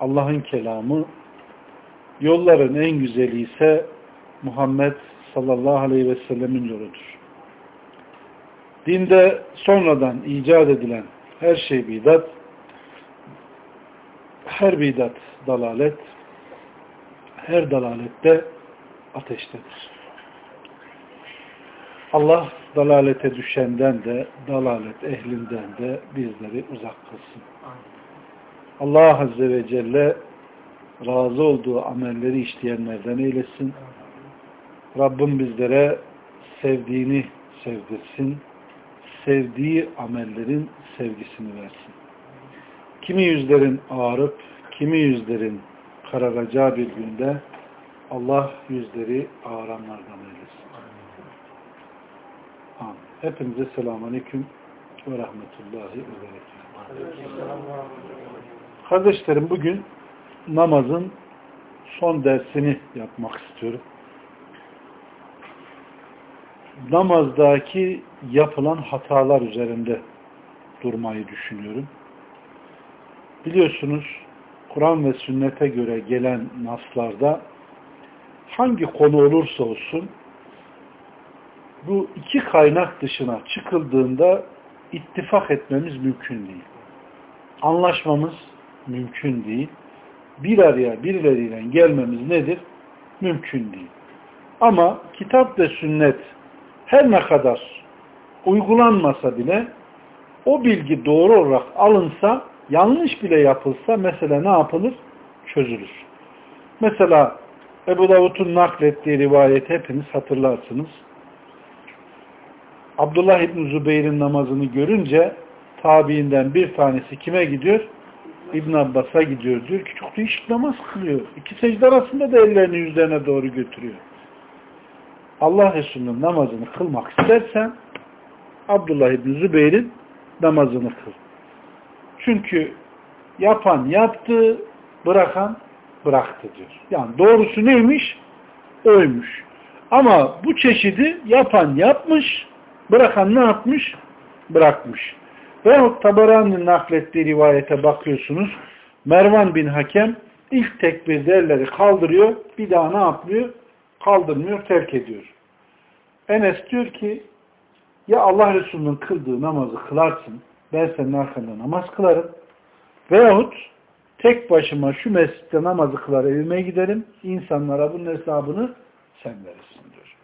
Allah'ın kelamı, yolların en güzeli ise Muhammed sallallahu aleyhi ve sellemin yoludur. Dinde sonradan icat edilen her şey bidat, her bidat dalalet, her dalalette ateştedir. Allah dalalete düşenden de, dalalet ehlinden de bizleri uzak kılsın. Allah Azze ve Celle razı olduğu amelleri işleyenlerden eylesin. Rabbim bizlere sevdiğini sevdirsin. Sevdiği amellerin sevgisini versin. Kimi yüzlerin ağrıp, kimi yüzlerin kararacağı bir günde Allah yüzleri ağıranlardan eylesin. Amin. Hepinize selamun aleyküm ve rahmetullahi ve berekatuhu. Kardeşlerim bugün namazın son dersini yapmak istiyorum. Namazdaki yapılan hatalar üzerinde durmayı düşünüyorum. Biliyorsunuz Kur'an ve sünnete göre gelen naslarda hangi konu olursa olsun bu iki kaynak dışına çıkıldığında ittifak etmemiz mümkün değil. Anlaşmamız mümkün değil. Bir araya birileriyle gelmemiz nedir? Mümkün değil. Ama kitap ve sünnet her ne kadar uygulanmasa bile o bilgi doğru olarak alınsa, yanlış bile yapılsa mesela ne yapılır? Çözülür. Mesela Ebu Davud'un naklettiği rivayet hepiniz hatırlarsınız. Abdullah İbni Zübeyir'in namazını görünce tabiinden bir tanesi kime gidiyor? İbn Abbas'a gidiyor. Diyor ki çok değişik namaz kılıyor. İki secde arasında da ellerini yüzlerine doğru götürüyor. Allah Resulü'nün namazını kılmak istersen Abdullah İbni Zübeyir'in namazını kıl. Çünkü yapan yaptı, bırakan bıraktı diyor. Yani doğrusu neymiş? Oymuş. Ama bu çeşidi yapan yapmış, bırakan ne yapmış? Bırakmış. Veyahut Tabarani'nin naklettiği rivayete bakıyorsunuz. Mervan bin Hakem ilk tekbirde elleri kaldırıyor. Bir daha ne yapıyor? Kaldırmıyor, terk ediyor. Enes diyor ki ya Allah Resulü'nün kıldığı namazı kılarsın. Ben senin arkanda namaz kılarım. Veyahut tek başıma şu mescitte namazı kılar evime giderim. İnsanlara bunun hesabını sen verirsin diyor.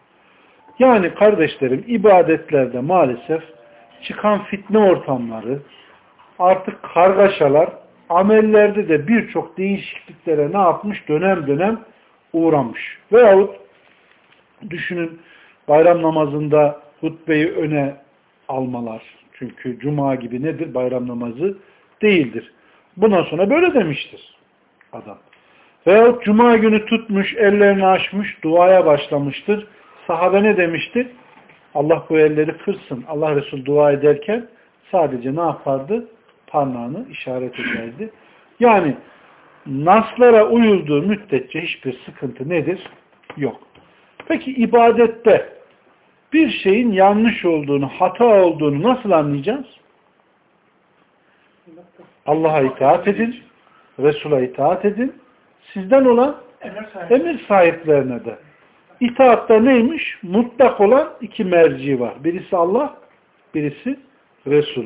Yani kardeşlerim ibadetlerde maalesef çıkan fitne ortamları, artık kargaşalar, amellerde de birçok değişikliklere ne yapmış? Dönem dönem uğramış. Veyahut düşünün bayram namazında hutbeyi öne almalar. Çünkü cuma gibi nedir? Bayram namazı değildir. Bundan sonra böyle demiştir adam. Veyahut cuma günü tutmuş, ellerini açmış, duaya başlamıştır. Sahabe ne demişti? Allah bu elleri kırsın. Allah Resul dua ederken sadece ne yapardı? Parmağını işaret ederdi. Yani naslara uyulduğu müddetçe hiçbir sıkıntı nedir? Yok. Peki ibadette bir şeyin yanlış olduğunu, hata olduğunu nasıl anlayacağız? Allah'a itaat edin, Resul'a itaat edin, sizden olan emir sahiplerine de. İtaatta neymiş? Mutlak olan iki merci var. Birisi Allah, birisi Resul.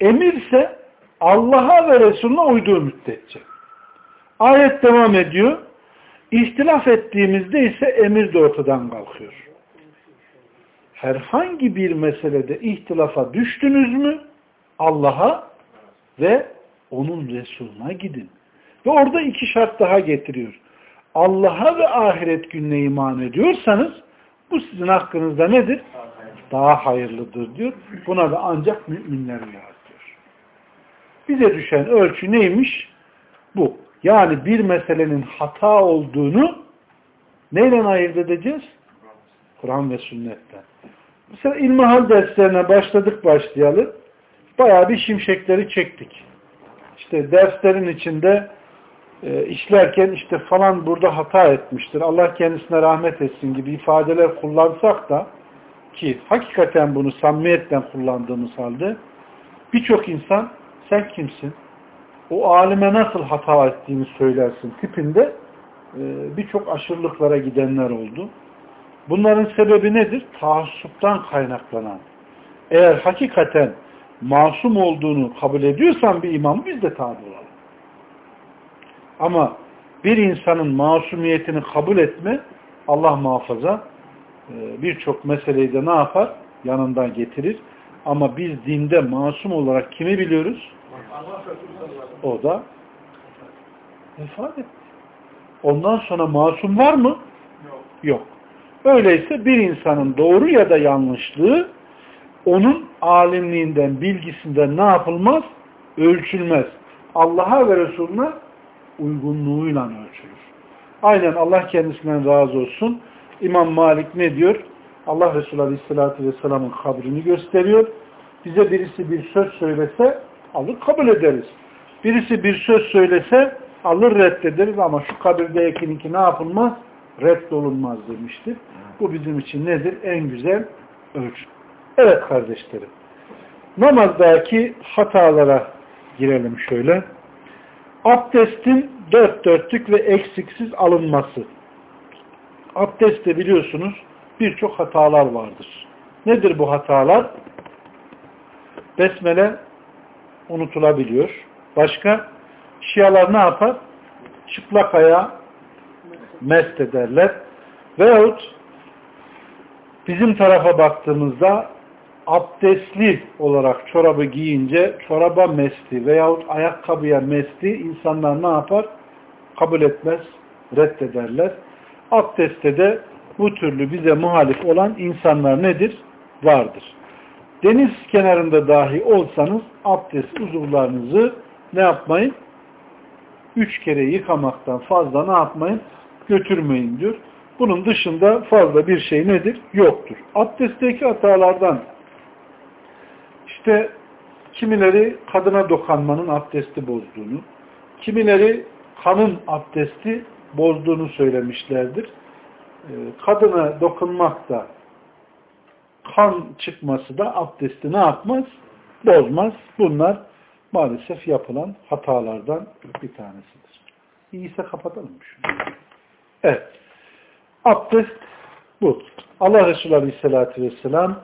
Emirse Allah'a ve Resulüne uyduğu müddetçe. Ayet devam ediyor. İhtilaf ettiğimizde ise emir de ortadan kalkıyor. Herhangi bir meselede ihtilafa düştünüz mü Allah'a ve onun Resulüne gidin. Ve orada iki şart daha getiriyor. Allah'a ve ahiret gününe iman ediyorsanız bu sizin hakkınızda nedir? Daha hayırlıdır diyor. Buna da ancak müminler uyar diyor. Bize düşen ölçü neymiş? Bu. Yani bir meselenin hata olduğunu neyle ayırt edeceğiz? Kur'an ve sünnetten. Mesela ilmihal derslerine başladık başlayalı. Bayağı bir şimşekleri çektik. İşte derslerin içinde e, işlerken işte falan burada hata etmiştir. Allah kendisine rahmet etsin gibi ifadeler kullansak da ki hakikaten bunu samimiyetten kullandığımız halde birçok insan sen kimsin? O alime nasıl hata ettiğini söylersin tipinde e, birçok aşırılıklara gidenler oldu. Bunların sebebi nedir? Taassuptan kaynaklanan. Eğer hakikaten masum olduğunu kabul ediyorsan bir imam biz de tabi olalım. Ama bir insanın masumiyetini kabul etme Allah muhafaza e, birçok meseleyi de ne yapar? Yanından getirir. Ama biz dinde masum olarak kimi biliyoruz? O da vefat etti. Ondan sonra masum var mı? Yok. Öyleyse bir insanın doğru ya da yanlışlığı onun alimliğinden, bilgisinden ne yapılmaz? Ölçülmez. Allah'a ve Resulüne uygunluğuyla ölçülür. Aynen Allah kendisinden razı olsun. İmam Malik ne diyor? Allah Resulü Aleyhisselatü Vesselam'ın kabrini gösteriyor. Bize birisi bir söz söylese alır kabul ederiz. Birisi bir söz söylese alır reddederiz ama şu kabirdekininki ne yapılmaz? Reddolunmaz demiştir. Bu bizim için nedir? En güzel ölçü. Evet kardeşlerim. Namazdaki hatalara girelim şöyle. Abdestin dört dörtlük ve eksiksiz alınması. Abdestte biliyorsunuz birçok hatalar vardır. Nedir bu hatalar? Besmele unutulabiliyor. Başka? Şialar ne yapar? Çıplak ayağı mest ederler. Veyahut bizim tarafa baktığımızda abdestli olarak çorabı giyince çoraba mesti veyahut ayakkabıya mesti insanlar ne yapar? Kabul etmez, reddederler. Abdestte de bu türlü bize muhalif olan insanlar nedir? Vardır. Deniz kenarında dahi olsanız abdest uzuvlarınızı ne yapmayın? Üç kere yıkamaktan fazla ne yapmayın? Götürmeyin diyor. Bunun dışında fazla bir şey nedir? Yoktur. Abdestteki hatalardan işte kimileri kadına dokanmanın abdesti bozduğunu, kimileri kanın abdesti bozduğunu söylemişlerdir. Ee, kadına dokunmak da kan çıkması da abdesti ne yapmaz? Bozmaz. Bunlar maalesef yapılan hatalardan bir tanesidir. İyiyse kapatalım şunu. Evet. Abdest bu. Allah Resulü Aleyhisselatü Vesselam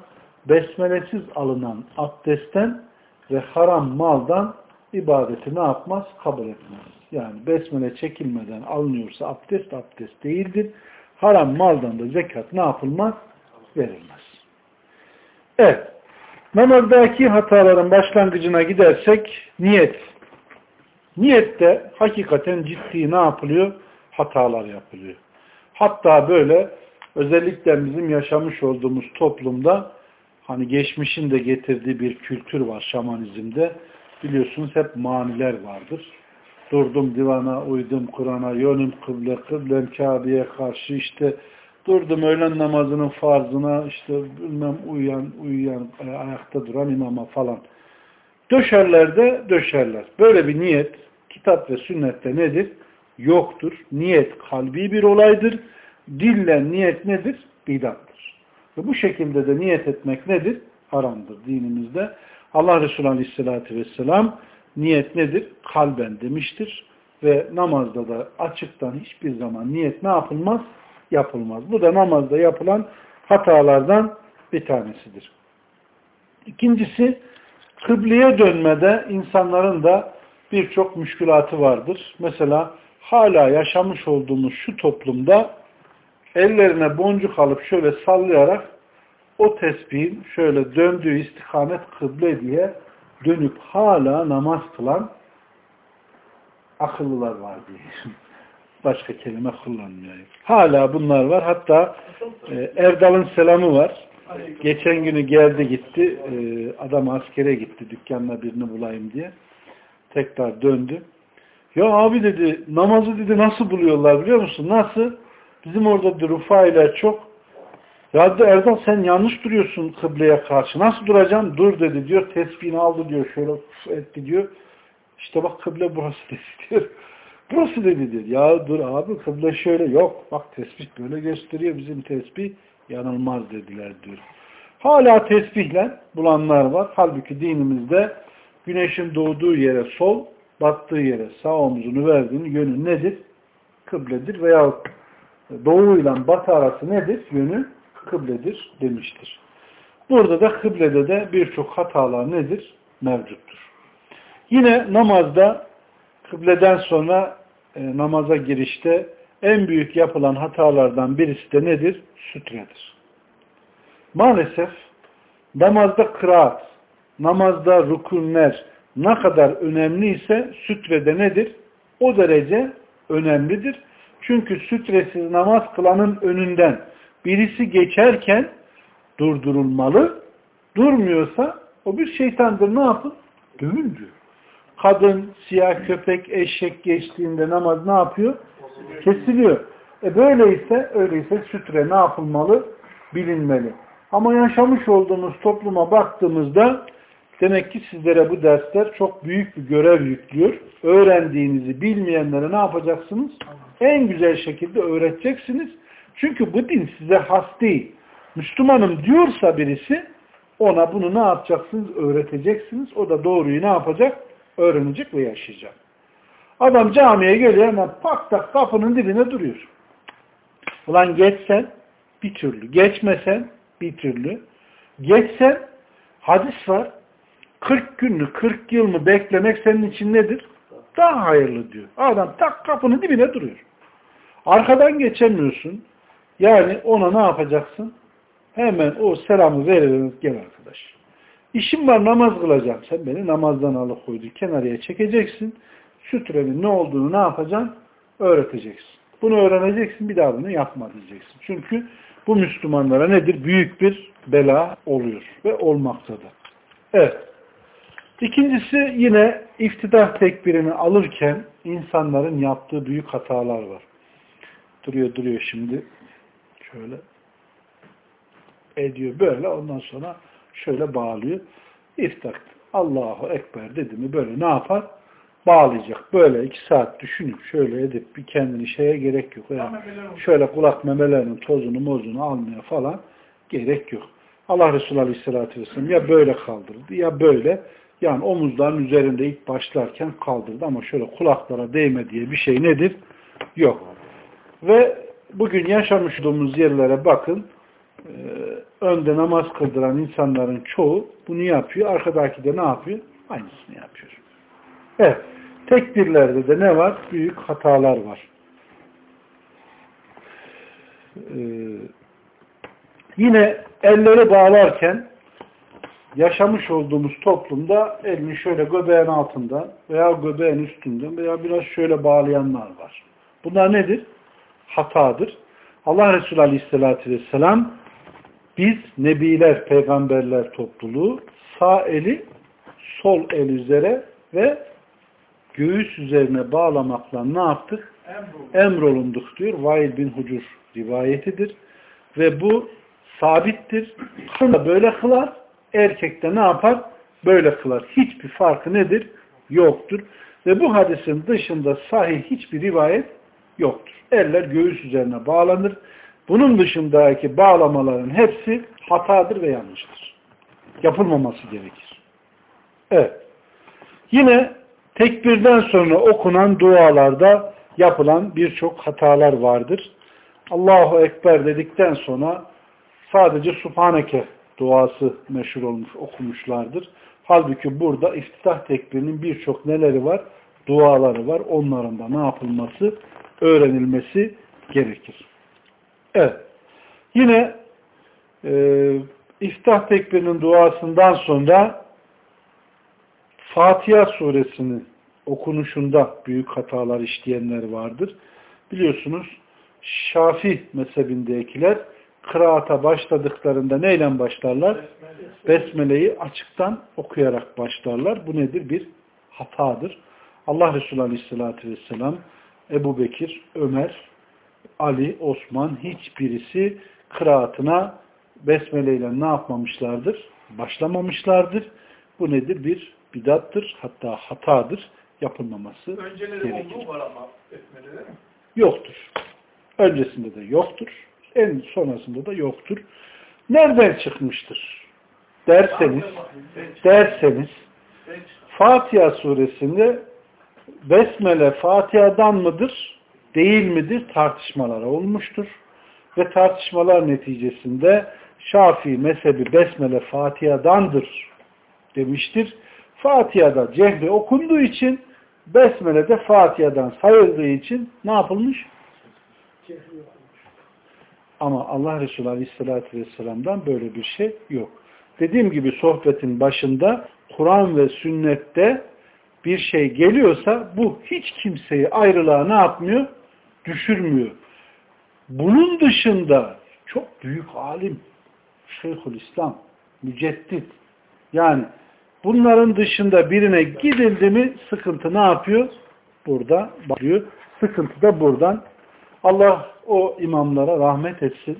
besmelesiz alınan abdestten ve haram maldan ibadeti ne yapmaz? Kabul etmez. Yani besmele çekilmeden alınıyorsa abdest abdest değildir. Haram maldan da zekat ne yapılmaz? Verilmez. Evet. Namazdaki hataların başlangıcına gidersek niyet. Niyette hakikaten ciddi ne yapılıyor? Hatalar yapılıyor. Hatta böyle özellikle bizim yaşamış olduğumuz toplumda hani geçmişin de getirdiği bir kültür var şamanizmde. Biliyorsunuz hep maniler vardır. Durdum divana, uydum Kur'an'a, yönüm kıble, kıblem Kabe'ye karşı işte durdum öğlen namazının farzına, işte bilmem uyuyan, uyuyan, e, ayakta duran imama falan. Döşerler de döşerler. Böyle bir niyet kitap ve sünnette nedir? Yoktur. Niyet kalbi bir olaydır. Dille niyet nedir? Bidattır. Ve bu şekilde de niyet etmek nedir? Haramdır dinimizde. Allah Resulü Aleyhisselatü Vesselam niyet nedir? Kalben demiştir. Ve namazda da açıktan hiçbir zaman niyet ne yapılmaz? Yapılmaz. Bu da namazda yapılan hatalardan bir tanesidir. İkincisi, kıbleye dönmede insanların da birçok müşkülatı vardır. Mesela hala yaşamış olduğumuz şu toplumda ellerine boncuk alıp şöyle sallayarak o tesbihin şöyle döndüğü istikamet kıble diye dönüp hala namaz kılan akıllılar var diye. Başka kelime kullanmıyor. Hala bunlar var. Hatta e, Erdal'ın selamı var. Geçen günü geldi gitti. E, adam askere gitti. Dükkanla birini bulayım diye. Tekrar döndü. Ya abi dedi namazı dedi nasıl buluyorlar biliyor musun? Nasıl? Bizim orada rufailer çok. Ya da Erdal sen yanlış duruyorsun kıbleye karşı. Nasıl duracaksın? Dur dedi diyor. Tesbihini aldı diyor. Şöyle etti diyor. İşte bak kıble burası dedi diyor. Burası dedi diyor. Ya dur abi kıble şöyle. Yok bak tesbih böyle gösteriyor. Bizim tesbih yanılmaz dediler diyor. Hala tesbihle bulanlar var. Halbuki dinimizde güneşin doğduğu yere sol, battığı yere sağ omzunu verdiğin yönü nedir? Kıbledir veya doğuyla batı arası nedir? Yönü kıbledir demiştir. Burada da kıblede de birçok hatalar nedir? Mevcuttur. Yine namazda kıbleden sonra e, namaza girişte en büyük yapılan hatalardan birisi de nedir? Sütredir. Maalesef namazda kıraat, namazda rükunler ne kadar önemliyse sütrede nedir? O derece önemlidir. Çünkü sütresiz namaz kılanın önünden birisi geçerken durdurulmalı. Durmuyorsa o bir şeytandır. Ne yapın? Dövün diyor. Kadın, siyah köpek, eşek geçtiğinde namaz ne yapıyor? Kesiliyor. E böyleyse, öyleyse sütre ne yapılmalı? Bilinmeli. Ama yaşamış olduğumuz topluma baktığımızda demek ki sizlere bu dersler çok büyük bir görev yüklüyor. Öğrendiğinizi bilmeyenlere ne yapacaksınız? En güzel şekilde öğreteceksiniz. Çünkü bu din size has değil. Müslümanım diyorsa birisi ona bunu ne yapacaksınız? Öğreteceksiniz. O da doğruyu ne yapacak? Öğrenecek ve yaşayacak. Adam camiye geliyor hemen pak tak kapının dibine duruyor. Ulan geçsen bir türlü. Geçmesen bir türlü. Geçsen hadis var. 40 gün mü 40 yıl mı beklemek senin için nedir? Daha hayırlı diyor. Adam tak kapının dibine duruyor. Arkadan geçemiyorsun. Yani ona ne yapacaksın? Hemen o selamı verelim gel arkadaş. İşim var namaz kılacağım. Sen beni namazdan alıkoydun. Kenarıya çekeceksin. Sütrenin ne olduğunu ne yapacaksın? Öğreteceksin. Bunu öğreneceksin. Bir daha bunu yapma diyeceksin. Çünkü bu Müslümanlara nedir? Büyük bir bela oluyor ve olmaktadır. Evet. İkincisi yine iftidah tekbirini alırken insanların yaptığı büyük hatalar var. Duruyor duruyor şimdi. Şöyle ediyor böyle ondan sonra şöyle bağlıyor. İftah Allahu Ekber dedi mi böyle ne yapar? Bağlayacak. Böyle iki saat düşünüp şöyle edip bir kendini şeye gerek yok. Yani şöyle kulak memelerinin tozunu mozunu almaya falan gerek yok. Allah Resulü Aleyhisselatü Vesselam ya böyle kaldırdı ya böyle yani omuzların üzerinde ilk başlarken kaldırdı ama şöyle kulaklara değme diye bir şey nedir? Yok. Ve bugün yaşamış olduğumuz yerlere bakın e, önde namaz kıldıran insanların çoğu bunu yapıyor. Arkadaki de ne yapıyor? Aynısını yapıyor. Evet. Tekbirlerde de ne var? Büyük hatalar var. Ee, yine elleri bağlarken yaşamış olduğumuz toplumda elini şöyle göbeğin altında veya göbeğin üstünde veya biraz şöyle bağlayanlar var. Bunlar nedir? Hatadır. Allah Resulü Aleyhisselatü Vesselam biz nebiler, peygamberler topluluğu sağ eli sol el üzere ve göğüs üzerine bağlamakla ne yaptık? Emrolunduk diyor. Vail bin Hucur rivayetidir. Ve bu sabittir. Kadın böyle kılar. Erkek de ne yapar? Böyle kılar. Hiçbir farkı nedir? Yoktur. Ve bu hadisin dışında sahih hiçbir rivayet yoktur. Eller göğüs üzerine bağlanır. Bunun dışındaki bağlamaların hepsi hatadır ve yanlıştır. Yapılmaması gerekir. Evet. Yine tekbirden sonra okunan dualarda yapılan birçok hatalar vardır. Allahu Ekber dedikten sonra sadece Subhaneke duası meşhur olmuş, okumuşlardır. Halbuki burada iftitah tekbirinin birçok neleri var? Duaları var. Onların da ne yapılması? Öğrenilmesi gerekir. Evet. Yine e, iftah tekbirinin duasından sonra Fatiha suresini okunuşunda büyük hatalar işleyenler vardır. Biliyorsunuz Şafi mezhebindekiler kıraata başladıklarında neyle başlarlar? Besmele'yi açıktan okuyarak başlarlar. Bu nedir? Bir hatadır. Allah Resulü Aleyhisselatü Vesselam, Ebu Bekir, Ömer, Ali, Osman hiçbirisi kıraatına besmele ile ne yapmamışlardır? Başlamamışlardır. Bu nedir? Bir bidattır. Hatta hatadır. Yapılmaması Önceleri gerekir. olduğu var ama besmele değil mi? Yoktur. Öncesinde de yoktur. En sonrasında da yoktur. Nereden çıkmıştır? Derseniz, derseniz Fatiha suresinde Besmele Fatiha'dan mıdır, değil midir tartışmalar olmuştur. Ve tartışmalar neticesinde Şafii mezhebi Besmele Fatiha'dandır demiştir. Fatiha'da cehri okunduğu için Besmele de Fatiha'dan sayıldığı için ne yapılmış? Ama Allah Resulü Aleyhisselatü Vesselam'dan böyle bir şey yok. Dediğim gibi sohbetin başında Kur'an ve sünnette bir şey geliyorsa bu hiç kimseyi ayrılığa ne yapmıyor? Düşürmüyor. Bunun dışında çok büyük alim, Şeyhülislam, müceddit. Yani bunların dışında birine gidildi mi sıkıntı ne yapıyor? Burada başlıyor. Sıkıntı da buradan. Allah o imamlara rahmet etsin.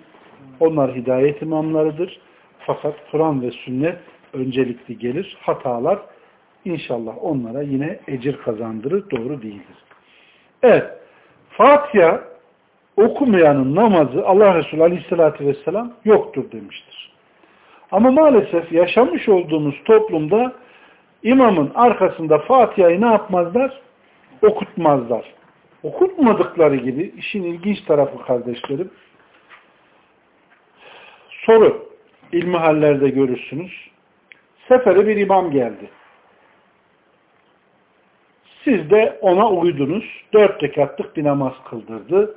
Onlar hidayet imamlarıdır. Fakat Kur'an ve sünnet öncelikli gelir. Hatalar inşallah onlara yine ecir kazandırır. Doğru değildir. Evet. Fatiha okumayanın namazı Allah Resulü Aleyhisselatü Vesselam yoktur demiştir. Ama maalesef yaşamış olduğumuz toplumda imamın arkasında Fatiha'yı ne yapmazlar? Okutmazlar. Okutmadıkları gibi işin ilginç tarafı kardeşlerim soru ilmihallerde görürsünüz. Sefere bir imam geldi. Siz de ona uydunuz. Dört rekatlık bir namaz kıldırdı.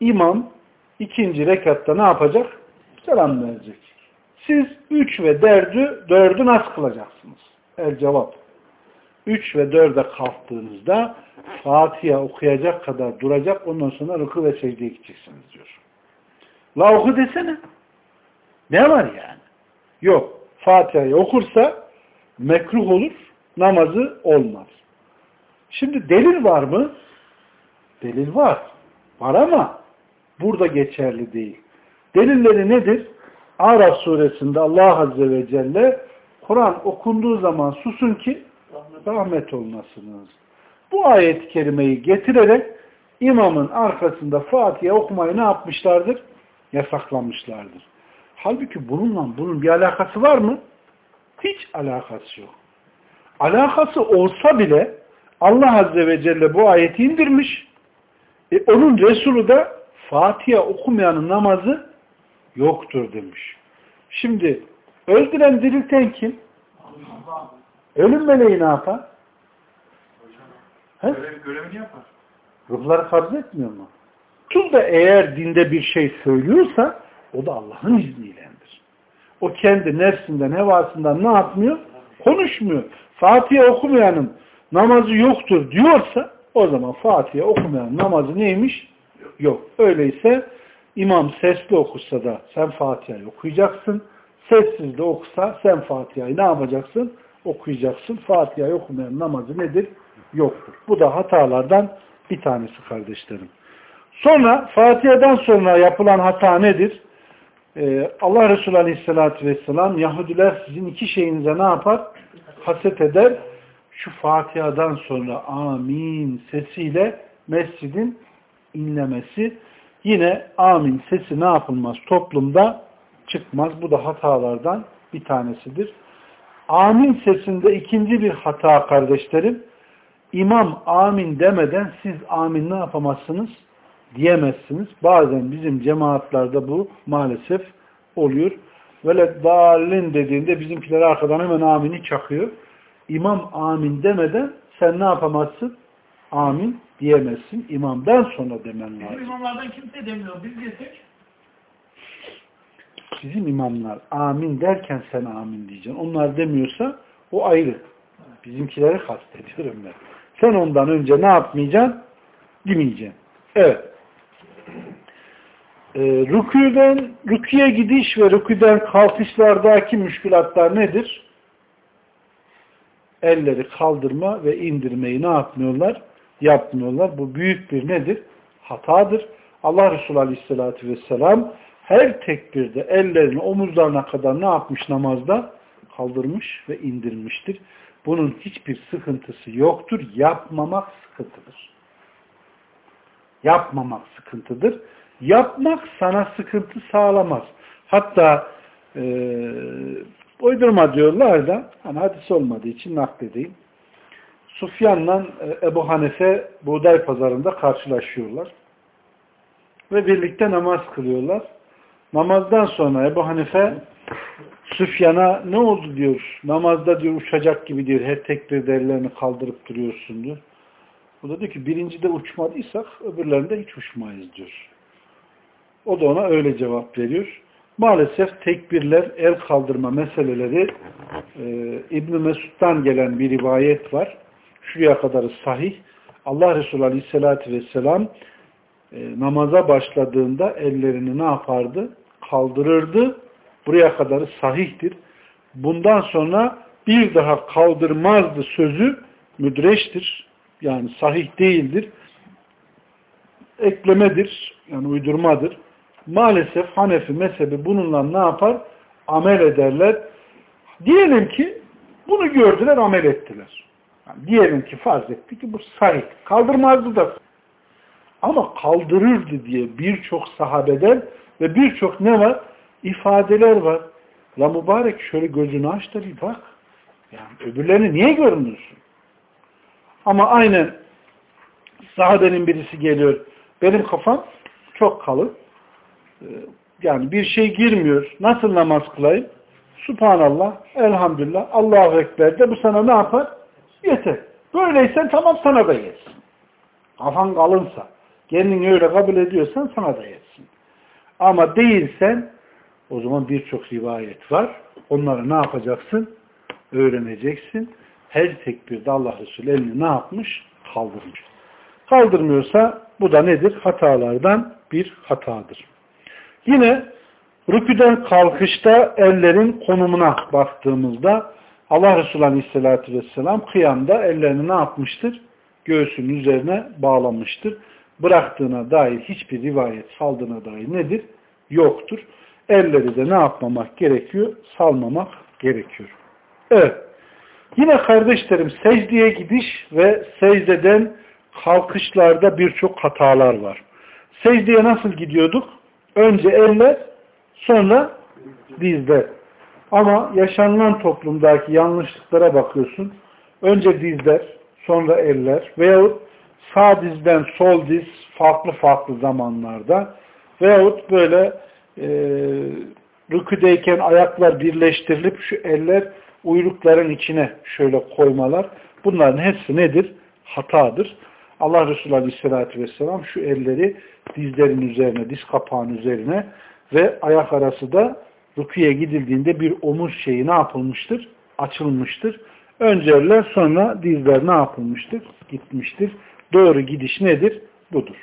İmam ikinci rekatta ne yapacak? Selam verecek. Siz üç ve dördü, dördü nasıl kılacaksınız? El cevap. Üç ve dörde kalktığınızda Fatiha okuyacak kadar duracak. Ondan sonra rükû ve secdeye gideceksiniz diyor. La oku desene. Ne var yani? Yok. Fatiha'yı okursa mekruh olur, namazı olmaz. Şimdi delil var mı? Delil var. Var ama burada geçerli değil. Delilleri nedir? Araf suresinde Allah Azze ve Celle Kur'an okunduğu zaman susun ki rahmet olmasınız. Bu ayet-i kerimeyi getirerek imamın arkasında Fatiha okumayı ne yapmışlardır? Yasaklamışlardır. Halbuki bununla bunun bir alakası var mı? Hiç alakası yok. Alakası olsa bile Allah Azze ve Celle bu ayeti indirmiş. E, onun Resulü de Fatiha okumayanın namazı yoktur demiş. Şimdi öldüren dirilten kim? Ölüm meleği ne yapar? He? Görev, görevini yapar. Ruhları kabz etmiyor mu? Kul da eğer dinde bir şey söylüyorsa o da Allah'ın izniyledir. O kendi nefsinden, hevasından ne yapmıyor? Konuşmuyor. Fatiha okumayanın namazı yoktur diyorsa o zaman Fatiha okumayan namazı neymiş? Yok. Öyleyse imam sesli okursa da sen Fatiha'yı okuyacaksın. Sessiz de okusa sen Fatiha'yı ne yapacaksın? Okuyacaksın. Fatiha'yı okumayan namazı nedir? Yoktur. Bu da hatalardan bir tanesi kardeşlerim. Sonra Fatiha'dan sonra yapılan hata nedir? Ee, Allah Resulü Aleyhisselatü Vesselam Yahudiler sizin iki şeyinize ne yapar? Haset eder. Şu Fatiha'dan sonra amin sesiyle mescidin inlemesi. Yine amin sesi ne yapılmaz? Toplumda çıkmaz. Bu da hatalardan bir tanesidir. Amin sesinde ikinci bir hata kardeşlerim. İmam amin demeden siz amin ne yapamazsınız? Diyemezsiniz. Bazen bizim cemaatlerde bu maalesef oluyor. Böyle dalin dediğinde bizimkiler arkadan hemen amini çakıyor. İmam amin demeden sen ne yapamazsın? Amin diyemezsin. İmamdan sonra demen lazım. Bizim imamlardan kimse demiyor. Biz desek Bizim imamlar amin derken sen amin diyeceksin. Onlar demiyorsa o ayrı. Bizimkileri kastediyorum ben. Sen ondan önce ne yapmayacaksın? Demeyeceksin. Evet. Ee, rüküden, rüküye gidiş ve rüküden kalkışlardaki müşkülatlar nedir? elleri kaldırma ve indirmeyi ne yapmıyorlar? Yapmıyorlar. Bu büyük bir nedir? Hatadır. Allah Resulü Aleyhisselatü Vesselam her tekbirde ellerini omuzlarına kadar ne yapmış namazda? Kaldırmış ve indirmiştir. Bunun hiçbir sıkıntısı yoktur. Yapmamak sıkıntıdır. Yapmamak sıkıntıdır. Yapmak sana sıkıntı sağlamaz. Hatta e, uydurma diyorlar da hani hadis olmadığı için nakledeyim. Sufyan'la e, Ebu Hanife buğday pazarında karşılaşıyorlar. Ve birlikte namaz kılıyorlar. Namazdan sonra Ebu Hanife Süfyan'a ne oldu diyor. Namazda diyor uçacak gibi diyor. Her tekbir ellerini kaldırıp duruyorsun diyor. O da diyor ki birincide uçmadıysak öbürlerinde hiç uçmayız diyor. O da ona öyle cevap veriyor. Maalesef tekbirler, el kaldırma meseleleri e, İbn Mesud'dan gelen bir rivayet var. Şuraya kadar sahih. Allah Resulü Aleyhisselatü Vesselam e, namaza başladığında ellerini ne yapardı? Kaldırırdı. Buraya kadar sahihtir. Bundan sonra bir daha kaldırmazdı sözü müdreştir. Yani sahih değildir. Eklemedir. Yani uydurmadır. Maalesef Hanefi mezhebi bununla ne yapar? Amel ederler. Diyelim ki bunu gördüler, amel ettiler. Yani diyelim ki farz etti ki bu sahih. Kaldırmazdı da. Ama kaldırırdı diye birçok sahabeden ve birçok ne var? ifadeler var. La mübarek şöyle gözünü aç da bir bak. Yani öbürlerini niye görmüyorsun? Ama aynen sahabenin birisi geliyor. Benim kafam çok kalın. Ee, yani bir şey girmiyor. Nasıl namaz kılayım? Subhanallah, elhamdülillah, Allahu Ekber de bu sana ne yapar? Yeter. Böyleysen tamam sana da yetsin. Kafan kalınsa, kendini öyle kabul ediyorsan sana da yetsin. Ama değilsen o zaman birçok rivayet var. Onları ne yapacaksın? Öğreneceksin. Her tekbirde Allah Resulü elini ne yapmış? Kaldırmış. Kaldırmıyorsa bu da nedir? Hatalardan bir hatadır. Yine rüküden kalkışta ellerin konumuna baktığımızda Allah Resulü Aleyhisselatü Vesselam kıyamda ellerini ne yapmıştır? Göğsünün üzerine bağlamıştır. Bıraktığına dair hiçbir rivayet saldığına dair nedir? Yoktur. Elleri de ne yapmamak gerekiyor? Salmamak gerekiyor. Evet. Yine kardeşlerim secdeye gidiş ve secdeden kalkışlarda birçok hatalar var. Secdeye nasıl gidiyorduk? Önce eller, sonra dizler. Ama yaşanılan toplumdaki yanlışlıklara bakıyorsun. Önce dizler, sonra eller veyahut sağ dizden sol diz farklı farklı zamanlarda veyahut böyle e, rüküdeyken ayaklar birleştirilip şu eller uyrukların içine şöyle koymalar. Bunların hepsi nedir? Hatadır. Allah Resulü Aleyhisselatü Vesselam şu elleri dizlerin üzerine, diz kapağının üzerine ve ayak arası da rüküye gidildiğinde bir omuz şeyi ne yapılmıştır? Açılmıştır. Önce eller sonra dizler ne yapılmıştır? Gitmiştir. Doğru gidiş nedir? Budur.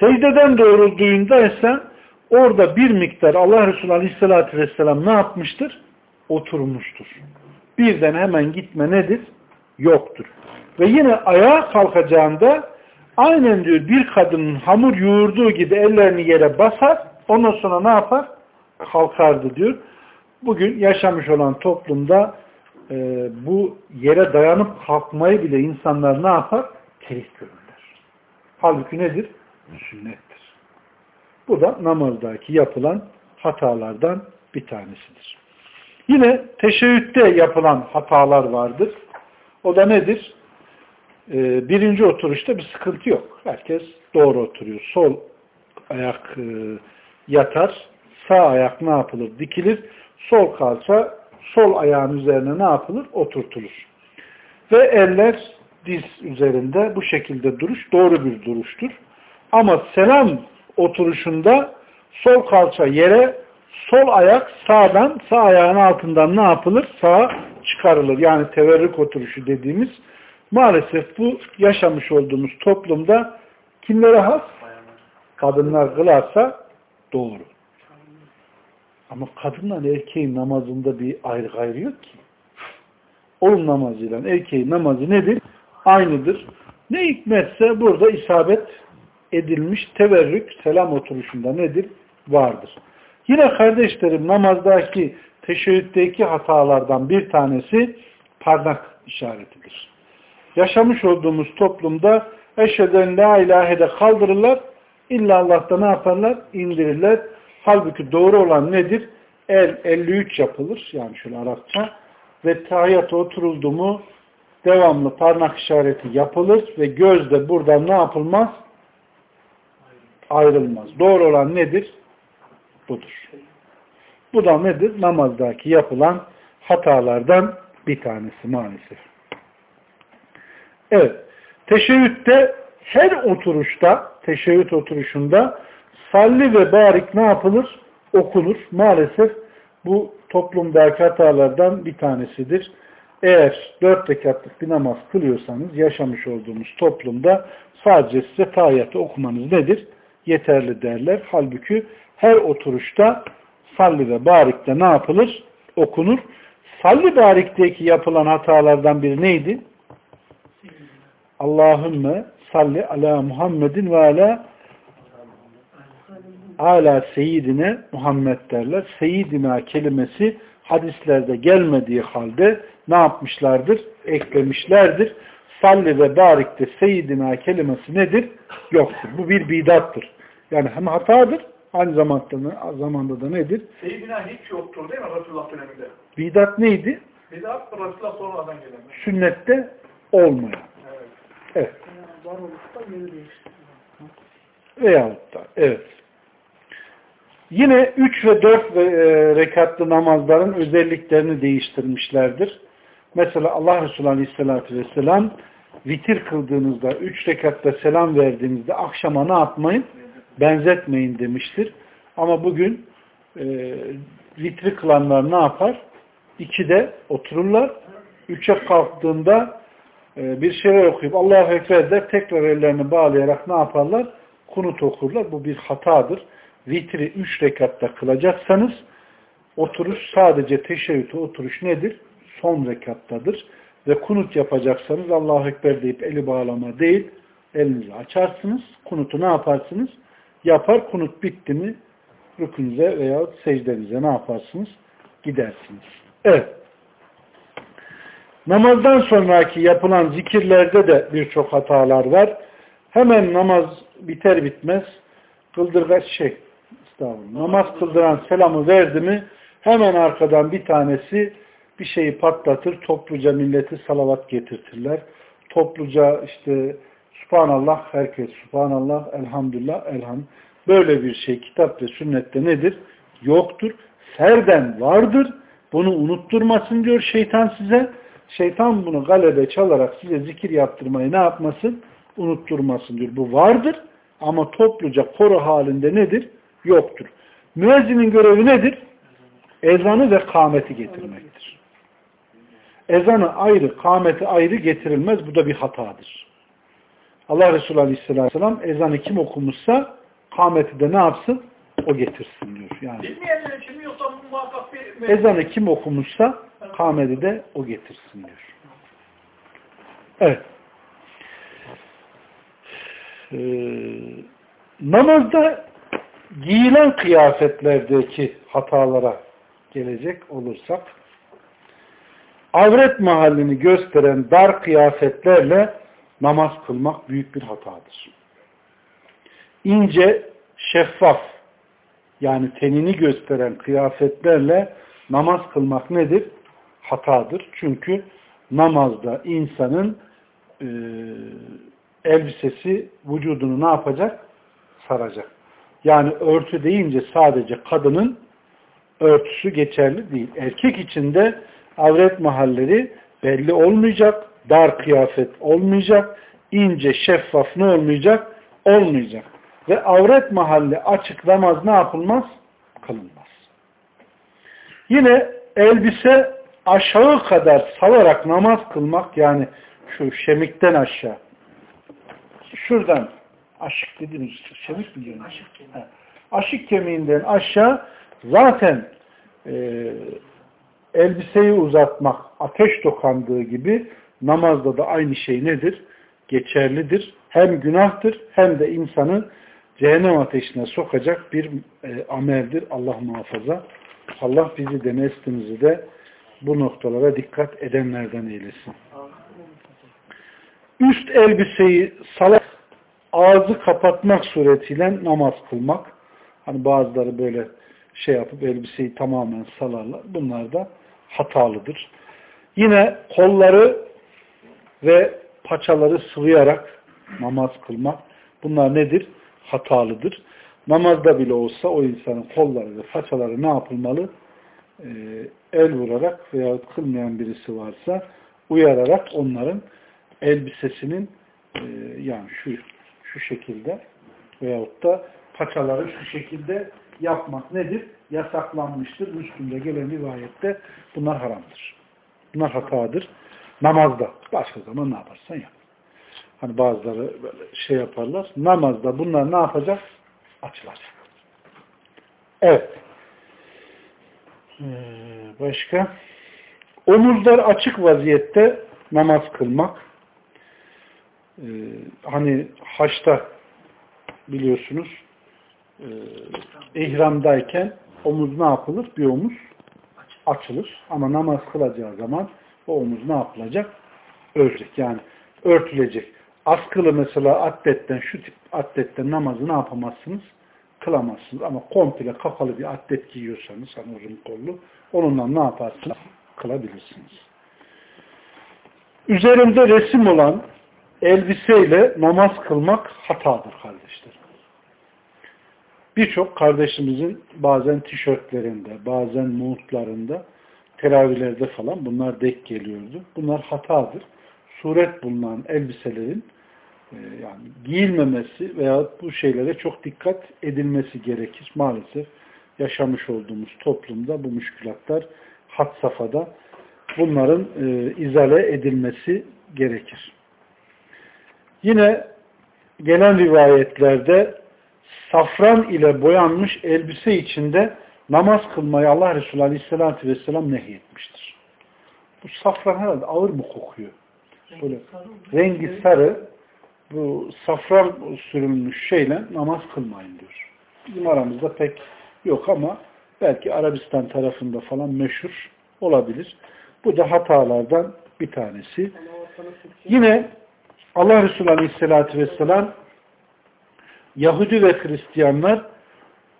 Secdeden doğrulduğunda ise orada bir miktar Allah Resulü Aleyhisselatü Vesselam ne yapmıştır? Oturmuştur. Birden hemen gitme nedir? Yoktur. Ve yine ayağa kalkacağında aynen diyor bir kadının hamur yoğurduğu gibi ellerini yere basar ondan sonra ne yapar? Kalkardı diyor. Bugün yaşamış olan toplumda e, bu yere dayanıp kalkmayı bile insanlar ne yapar? Terih görürler. Halbuki nedir? sünnettir. Bu da namazdaki yapılan hatalardan bir tanesidir. Yine teşeğütte yapılan hatalar vardır. O da nedir? Ee, birinci oturuşta bir sıkıntı yok. Herkes doğru oturuyor. Sol ayak e, yatar, sağ ayak ne yapılır? Dikilir. Sol kalça sol ayağın üzerine ne yapılır? Oturtulur. Ve eller diz üzerinde bu şekilde duruş doğru bir duruştur. Ama selam oturuşunda sol kalça yere, sol ayak sağdan, sağ ayağın altından ne yapılır? Sağa çıkarılır. Yani teverrük oturuşu dediğimiz. Maalesef bu yaşamış olduğumuz toplumda kimlere has? Kadınlar kılarsa doğru. Ama kadınla erkeğin namazında bir ayrı gayrı yok ki. Oğlun namazıyla erkeğin namazı nedir? Aynıdır. Ne hikmetse burada isabet edilmiş teverrük selam oturuşunda nedir? Vardır. Yine kardeşlerim namazdaki teşebbütteki hatalardan bir tanesi parmak işaretidir. Yaşamış olduğumuz toplumda eşheden la ilahe de kaldırırlar. İlla Allah'ta ne yaparlar? İndirirler. Halbuki doğru olan nedir? El 53 yapılır. Yani şöyle Arapça. Ve tahiyyata oturuldu mu devamlı parmak işareti yapılır ve göz de buradan ne yapılmaz? Ayrılmaz. Doğru olan nedir? Budur. Bu da nedir? Namazdaki yapılan hatalardan bir tanesi maalesef. Evet. Teşebbütte her oturuşta, teşebbüt oturuşunda salli ve barik ne yapılır? Okunur. Maalesef bu toplumdaki hatalardan bir tanesidir. Eğer dört rekatlık bir namaz kılıyorsanız yaşamış olduğumuz toplumda sadece size tahiyyatı okumanız nedir? Yeterli derler. Halbuki her oturuşta salli ve barikte ne yapılır? Okunur. Salli barikteki yapılan hatalardan biri neydi? Allahümme salli ala Muhammedin ve ala ala seyyidine Muhammed derler. Seyyidina kelimesi hadislerde gelmediği halde ne yapmışlardır? Eklemişlerdir. Salli ve barikte seyyidina kelimesi nedir? Yoktur. Bu bir bidattır. Yani hem hatadır aynı zamanda, zamanda da nedir? Seyyidina hiç yoktur değil mi Resulullah döneminde? Bidat neydi? Bidat Resulullah sonradan gelen. Sünnette olmayan. Evet. Evet. Veyahut da evet. Yine 3 ve 4 e, rekatlı namazların özelliklerini değiştirmişlerdir. Mesela Allah Resulü Aleyhisselatü Vesselam vitir kıldığınızda, 3 rekatta selam verdiğinizde akşama ne yapmayın? Benzetmeyin demiştir. Ama bugün e, vitri kılanlar ne yapar? 2'de otururlar. 3'e kalktığında e, bir şeyler okuyup Allahu Ekber der, tekrar ellerini bağlayarak ne yaparlar? Kunut okurlar. Bu bir hatadır vitri üç rekatta kılacaksanız oturuş sadece teşebbütü oturuş nedir? Son rekattadır. Ve kunut yapacaksanız Allahu Ekber deyip eli bağlama değil elinizi açarsınız. Kunutu ne yaparsınız? Yapar. Kunut bitti mi rükünüze veya secdenize ne yaparsınız? Gidersiniz. Evet. Namazdan sonraki yapılan zikirlerde de birçok hatalar var. Hemen namaz biter bitmez kıldırgaç şey estağfurullah, namaz kıldıran selamı verdi mi hemen arkadan bir tanesi bir şeyi patlatır, topluca milleti salavat getirtirler. Topluca işte Subhanallah, herkes Subhanallah, Elhamdülillah, Elham. Böyle bir şey kitap ve sünnette nedir? Yoktur. Serden vardır. Bunu unutturmasın diyor şeytan size. Şeytan bunu galebe çalarak size zikir yaptırmayı ne yapmasın? Unutturmasın diyor. Bu vardır. Ama topluca koro halinde nedir? Yoktur. Müezzinin görevi nedir? Ezanı ve kâmeti getirmektir. Ezanı ayrı, kâmeti ayrı getirilmez. Bu da bir hatadır. Allah Resulü Aleyhisselam ezanı kim okumuşsa kâmeti de ne yapsın? O getirsin diyor. Yani Bilmeyenler için mi yoksa bu muhakkak bir... ezanı kim okumuşsa kâmeti de o getirsin diyor. Evet. Ee, namazda giyilen kıyafetlerdeki hatalara gelecek olursak avret mahallini gösteren dar kıyafetlerle namaz kılmak büyük bir hatadır. İnce, şeffaf yani tenini gösteren kıyafetlerle namaz kılmak nedir? Hatadır. Çünkü namazda insanın e, elbisesi vücudunu ne yapacak? Saracak. Yani örtü deyince sadece kadının örtüsü geçerli değil. Erkek için de avret mahalleri belli olmayacak, dar kıyafet olmayacak, ince, şeffaf ne olmayacak? Olmayacak. Ve avret mahalli açık namaz ne yapılmaz? Kılınmaz. Yine elbise aşağı kadar salarak namaz kılmak yani şu şemikten aşağı şuradan aşık dediğimiz şemik mi diyorsun? Aşık. Aşık kemiğinden aşağı zaten e, elbiseyi uzatmak ateş dokandığı gibi namazda da aynı şey nedir? Geçerlidir. Hem günahtır hem de insanı cehennem ateşine sokacak bir e, ameldir. Allah muhafaza. Allah bizi de neslimizi de bu noktalara dikkat edenlerden eylesin. Üst elbiseyi salat ağzı kapatmak suretiyle namaz kılmak. Hani bazıları böyle şey yapıp elbiseyi tamamen salarlar. Bunlar da hatalıdır. Yine kolları ve paçaları sıvayarak namaz kılmak. Bunlar nedir? Hatalıdır. Namazda bile olsa o insanın kolları ve paçaları ne yapılmalı? Ee, el vurarak veya kılmayan birisi varsa uyararak onların elbisesinin e, yani şu şu şekilde veyahut da paçaları şu şekilde yapmak nedir? Yasaklanmıştır. Üstünde gelen rivayette bunlar haramdır. Bunlar hatadır. Namazda. Başka zaman ne yaparsan yap. Hani bazıları böyle şey yaparlar. Namazda bunlar ne yapacak? Açılacak. Evet. Ee, başka? Omuzlar açık vaziyette namaz kılmak. Ee, hani haçta biliyorsunuz e, ihramdayken omuz ne yapılır? Bir omuz açılır. Ama namaz kılacağı zaman o omuz ne yapılacak? Örtecek. Yani örtülecek. Askılı mesela atletten, şu tip atletten namazı ne yapamazsınız? Kılamazsınız. Ama komple kapalı bir atlet giyiyorsanız, hani uzun kollu, onunla ne yaparsınız? Kılabilirsiniz. Üzerinde resim olan elbiseyle namaz kılmak hatadır kardeşler. Birçok kardeşimizin bazen tişörtlerinde, bazen montlarında, teravihlerde falan bunlar denk geliyordu. Bunlar hatadır. Suret bulunan elbiselerin e, yani giyilmemesi veya bu şeylere çok dikkat edilmesi gerekir. Maalesef yaşamış olduğumuz toplumda bu müşkülatlar had safhada bunların e, izale edilmesi gerekir. Yine gelen rivayetlerde safran ile boyanmış elbise içinde namaz kılmayı Allah Resulü Aleyhisselatü Vesselam nehyetmiştir. Bu safran herhalde ağır mı kokuyor? Böyle rengi sarı bu safran sürülmüş şeyle namaz kılmayın diyor. Bizim aramızda pek yok ama belki Arabistan tarafında falan meşhur olabilir. Bu da hatalardan bir tanesi. Yine Allah Resulü Aleyhisselatü Vesselam Yahudi ve Hristiyanlar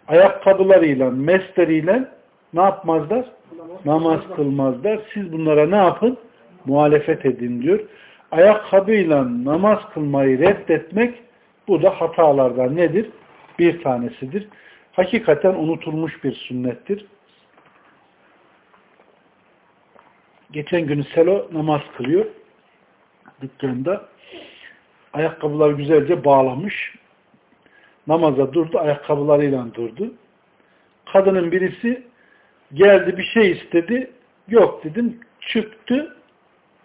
ayakkabılarıyla, mesleriyle ne yapmazlar? Namaz kılmazlar. Siz bunlara ne yapın? Muhalefet edin diyor. Ayakkabıyla namaz kılmayı reddetmek bu da hatalardan nedir? Bir tanesidir. Hakikaten unutulmuş bir sünnettir. Geçen gün Selo namaz kılıyor. Dükkanda. Ayakkabılar güzelce bağlamış. Namaza durdu. Ayakkabılarıyla durdu. Kadının birisi geldi bir şey istedi. Yok dedim. Çıktı.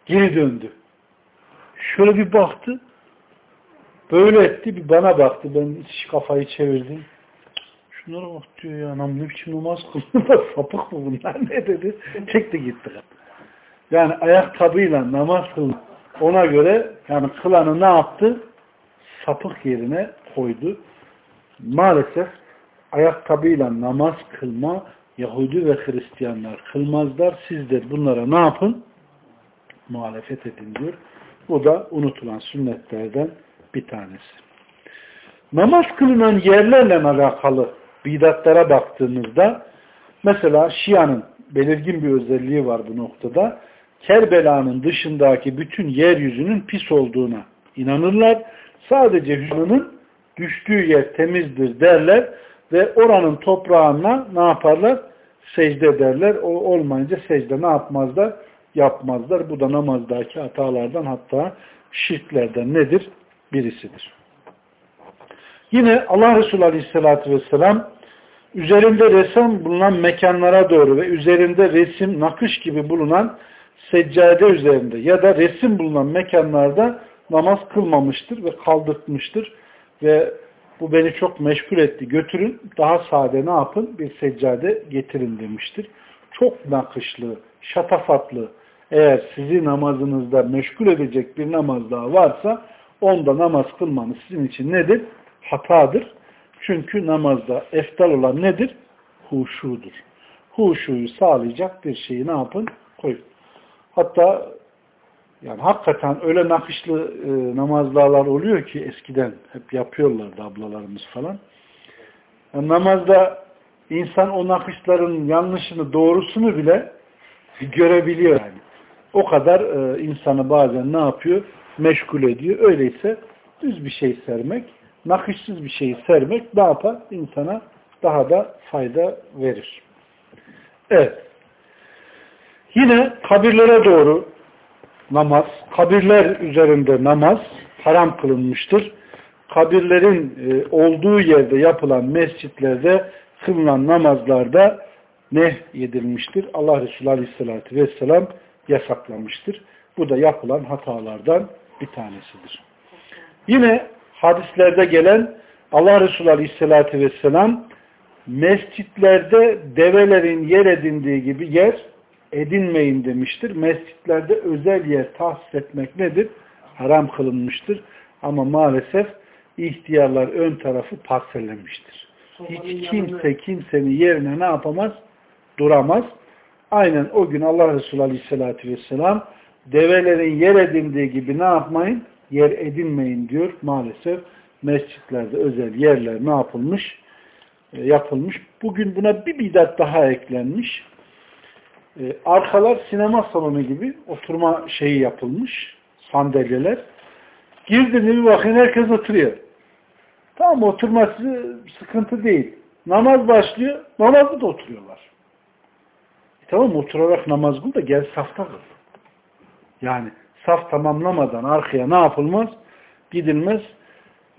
Geri döndü. Şöyle bir baktı. Böyle etti. Bir bana baktı. Ben hiç kafayı çevirdim. Şunlara bak diyor ya. Anam ne biçim namaz kılıyor. Sapık mı bunlar? Ne dedi? Çekti gitti. Yani ayakkabıyla namaz kılmak ona göre yani kılanı ne yaptı? Sapık yerine koydu. Maalesef ayakkabıyla namaz kılma Yahudi ve Hristiyanlar kılmazlar. Siz de bunlara ne yapın? Muhalefet edin diyor. Bu da unutulan sünnetlerden bir tanesi. Namaz kılınan yerlerle alakalı bidatlara baktığımızda mesela Şia'nın belirgin bir özelliği var bu noktada. Kerbela'nın dışındaki bütün yeryüzünün pis olduğuna inanırlar. Sadece hüznünün düştüğü yer temizdir derler ve oranın toprağına ne yaparlar? Secde ederler. O olmayınca secde ne yapmazlar? Yapmazlar. Bu da namazdaki hatalardan hatta şirklerden nedir? Birisidir. Yine Allah Resulü Aleyhisselatü Vesselam üzerinde resim bulunan mekanlara doğru ve üzerinde resim, nakış gibi bulunan seccade üzerinde ya da resim bulunan mekanlarda namaz kılmamıştır ve kaldırtmıştır. Ve bu beni çok meşgul etti. Götürün daha sade ne yapın? Bir seccade getirin demiştir. çok nakışlı, şatafatlı eğer sizi namazınızda meşgul edecek bir namaz daha varsa onda namaz kılmanız sizin için nedir? Hatadır. Çünkü namazda eftal olan nedir? Huşudur. Huşuyu sağlayacak bir şeyi ne yapın? Koyun. Hatta yani hakikaten öyle nakışlı e, namazlarlar oluyor ki eskiden hep yapıyorlardı ablalarımız falan. Yani namazda insan o nakışların yanlışını, doğrusunu bile görebiliyor yani. O kadar e, insanı bazen ne yapıyor? Meşgul ediyor. Öyleyse düz bir şey sermek, nakışsız bir şeyi sermek ne yapar? İnsana daha da fayda verir. Evet. Yine kabirlere doğru namaz, kabirler üzerinde namaz haram kılınmıştır. Kabirlerin e, olduğu yerde yapılan mescitlerde kılınan namazlarda ne yedilmiştir? Allah Resulü Aleyhisselatü Vesselam yasaklamıştır. Bu da yapılan hatalardan bir tanesidir. Yine hadislerde gelen Allah Resulü Aleyhisselatü Vesselam mescitlerde develerin yer edindiği gibi yer edinmeyin demiştir. Mescitlerde özel yer tahsis etmek nedir? Haram kılınmıştır. Ama maalesef ihtiyarlar ön tarafı parsellemiştir. Hiç kimse kimsenin yerine ne yapamaz? Duramaz. Aynen o gün Allah Resulü Aleyhisselatü Vesselam develerin yer edindiği gibi ne yapmayın? Yer edinmeyin diyor. Maalesef mescitlerde özel yerler ne yapılmış? E, yapılmış. Bugün buna bir bidat daha eklenmiş. E, arkalar sinema salonu gibi oturma şeyi yapılmış. Sandalyeler. Girdin bir bakın herkes oturuyor. Tamam oturması sıkıntı değil. Namaz başlıyor. Namazda da oturuyorlar. E, tamam oturarak namaz kıl da gel safta kıl. Yani saf tamamlamadan arkaya ne yapılmaz? Gidilmez.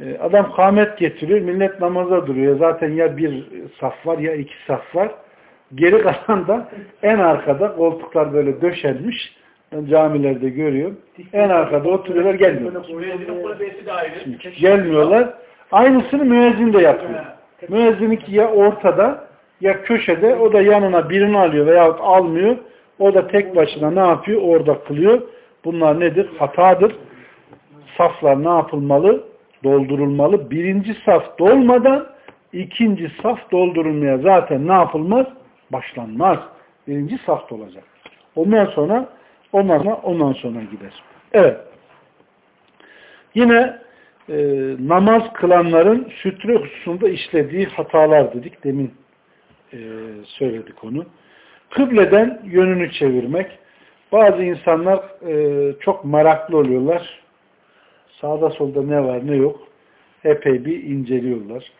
E, adam kâmet getiriyor. Millet namaza duruyor. Zaten ya bir saf var ya iki saf var. Geri kalan da en arkada koltuklar böyle döşenmiş. Ben camilerde görüyorum. En arkada oturuyorlar gelmiyorlar. Gelmiyorlar. Aynısını müezzin de yapıyor. Müezzinlik ya ortada ya köşede o da yanına birini alıyor veyahut almıyor. O da tek başına ne yapıyor? Orada kılıyor. Bunlar nedir? Hatadır. Saflar ne yapılmalı? Doldurulmalı. Birinci saf dolmadan ikinci saf doldurulmaya zaten ne yapılmaz? Başlanmaz. Birinci saf dolacak. Ondan sonra ondan sonra, ondan sonra gider. Evet. Yine e, namaz kılanların sütre hususunda işlediği hatalar dedik. Demin e, söyledik onu. Kıbleden yönünü çevirmek. Bazı insanlar e, çok meraklı oluyorlar. Sağda solda ne var ne yok. Epey bir inceliyorlar.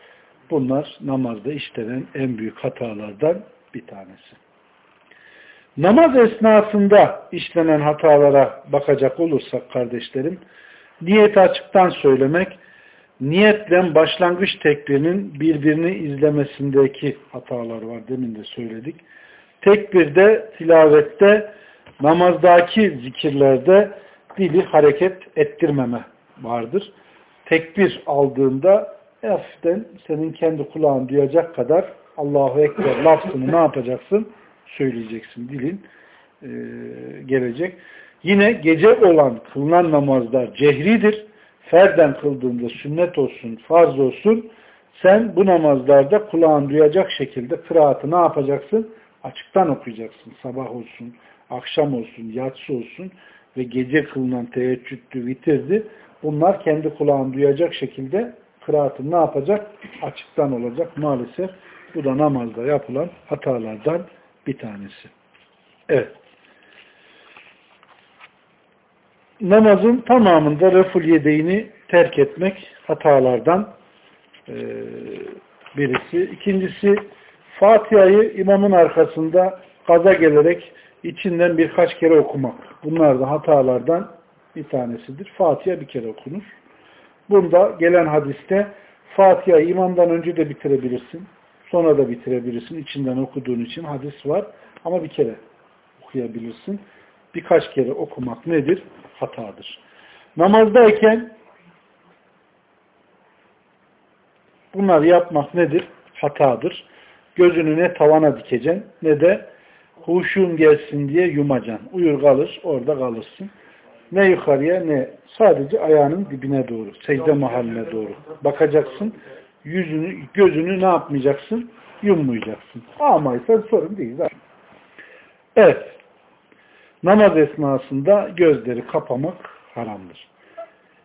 Bunlar namazda işlenen en büyük hatalardan bir tanesi. Namaz esnasında işlenen hatalara bakacak olursak kardeşlerim, niyeti açıktan söylemek, niyetle başlangıç tekbirinin birbirini izlemesindeki hatalar var. Demin de söyledik. Tekbirde, tilavette, namazdaki zikirlerde dili hareket ettirmeme vardır. Tekbir aldığında hafiften senin kendi kulağın duyacak kadar Allahu Ekber lafzını ne yapacaksın? Söyleyeceksin. Dilin e, gelecek. Yine gece olan kılınan namazlar cehridir. Ferden kıldığında sünnet olsun, farz olsun. Sen bu namazlarda kulağın duyacak şekilde kıraatı ne yapacaksın? Açıktan okuyacaksın. Sabah olsun, akşam olsun, yatsı olsun ve gece kılınan teheccüddü, vitirdi. Bunlar kendi kulağın duyacak şekilde kıraatın ne yapacak? Açıktan olacak. Maalesef bu da namazda yapılan hatalardan bir tanesi. Evet. Namazın tamamında reful yedeğini terk etmek hatalardan e, birisi. İkincisi Fatiha'yı imamın arkasında gaza gelerek içinden birkaç kere okumak. Bunlar da hatalardan bir tanesidir. Fatiha bir kere okunur. Bunda gelen hadiste Fatiha'yı imamdan önce de bitirebilirsin. Sonra da bitirebilirsin. İçinden okuduğun için hadis var. Ama bir kere okuyabilirsin. Birkaç kere okumak nedir? Hatadır. Namazdayken bunları yapmak nedir? Hatadır. Gözünü ne tavana dikeceksin ne de huşum gelsin diye yumacaksın. Uyur kalır, orada kalırsın. Ne yukarıya ne sadece ayağının dibine doğru, secde mahalline doğru bakacaksın. Yüzünü, gözünü ne yapmayacaksın? Yummayacaksın. Amaysan sorun değil zaten. Evet. Namaz esnasında gözleri kapamak haramdır.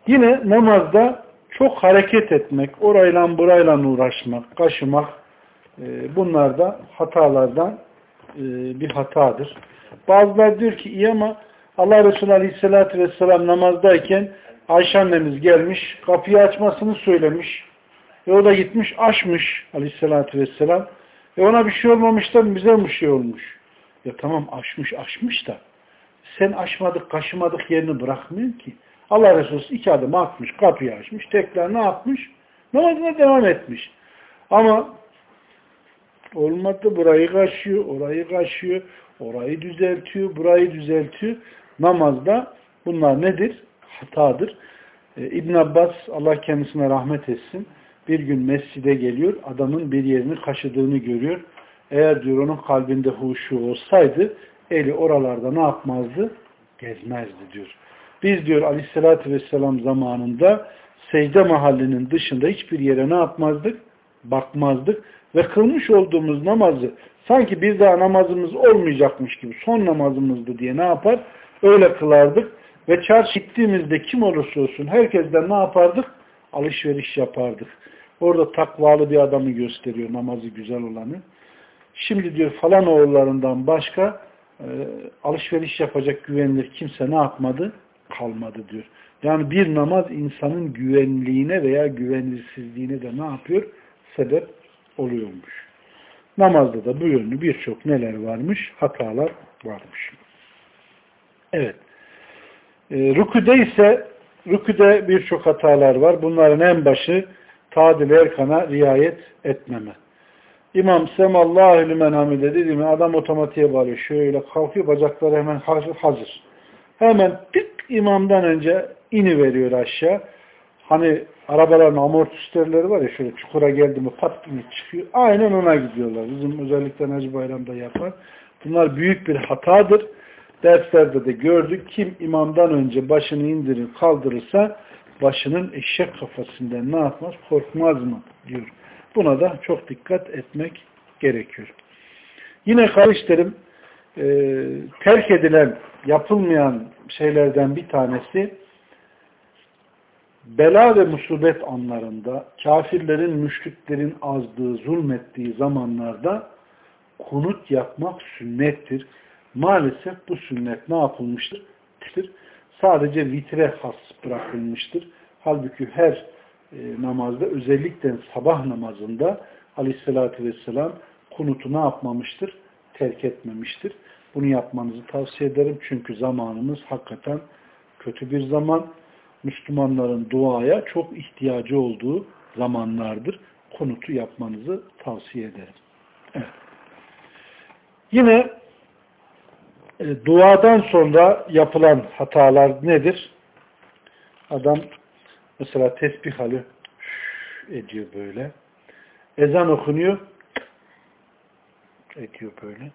Yine namazda çok hareket etmek, orayla burayla uğraşmak, kaşımak e, bunlar da hatalardan e, bir hatadır. Bazılar diyor ki iyi ama Allah Resulü Aleyhisselatü Vesselam namazdayken Ayşe annemiz gelmiş, kapıyı açmasını söylemiş. Ve o da gitmiş, açmış Aleyhisselatü Vesselam. E ona bir şey olmamış da bize bir şey olmuş. Ya tamam açmış, açmış da sen açmadık, kaşımadık yerini bırakmıyorsun ki. Allah Resulü iki adım atmış, kapıyı açmış, tekrar ne yapmış? Namazına devam etmiş. Ama olmadı, burayı kaşıyor, orayı kaşıyor, orayı düzeltiyor, burayı düzeltiyor. Namazda bunlar nedir? Hatadır. Ee, İbn Abbas, Allah kendisine rahmet etsin, bir gün mescide geliyor, adamın bir yerini kaşıdığını görüyor. Eğer diyor onun kalbinde huşu olsaydı, eli oralarda ne yapmazdı? Gezmezdi diyor. Biz diyor aleyhissalatü vesselam zamanında secde mahallinin dışında hiçbir yere ne yapmazdık? Bakmazdık. Ve kılmış olduğumuz namazı sanki bir daha namazımız olmayacakmış gibi son namazımızdı diye ne yapar? Öyle kılardık. Ve çarşı gittiğimizde kim olursa olsun herkesten ne yapardık? Alışveriş yapardık. Orada takvalı bir adamı gösteriyor namazı güzel olanı. Şimdi diyor falan oğullarından başka e, alışveriş yapacak güvenilir kimse ne yapmadı? Kalmadı diyor. Yani bir namaz insanın güvenliğine veya güvenilirsizliğine de ne yapıyor? Sebep oluyormuş. Namazda da bu yönlü birçok neler varmış? Hatalar varmış. Evet. E, rüküde ise rüküde birçok hatalar var. Bunların en başı tadil erkana riayet etmeme. İmam semallahu lümen hamide dedi mi adam otomatiğe bağlıyor. Şöyle kalkıyor bacakları hemen hazır. Hemen tık imamdan önce ini veriyor aşağı. Hani arabaların amortisörleri var ya şöyle çukura geldi mi pat çıkıyor. Aynen ona gidiyorlar. Bizim özellikle Hacı Bayram'da yapar. Bunlar büyük bir hatadır. Derslerde de gördük. Kim imamdan önce başını indirir kaldırırsa başının eşek kafasından ne yapmaz? Korkmaz mı? diyor. Buna da çok dikkat etmek gerekiyor. Yine kardeşlerim e, terk edilen, yapılmayan şeylerden bir tanesi bela ve musibet anlarında kafirlerin, müşriklerin azdığı, zulmettiği zamanlarda kunut yapmak sünnettir. Maalesef bu sünnet ne yapılmıştır? Sadece vitre has bırakılmıştır. Halbuki her e, namazda özellikle sabah namazında aleyhissalatü vesselam kunutu ne yapmamıştır? Terk etmemiştir. Bunu yapmanızı tavsiye ederim. Çünkü zamanımız hakikaten kötü bir zaman. Müslümanların duaya çok ihtiyacı olduğu zamanlardır. Kunutu yapmanızı tavsiye ederim. Evet. Yine e, duadan sonra yapılan hatalar nedir? Adam mesela tesbih alıyor ediyor böyle. Ezan okunuyor ediyor böyle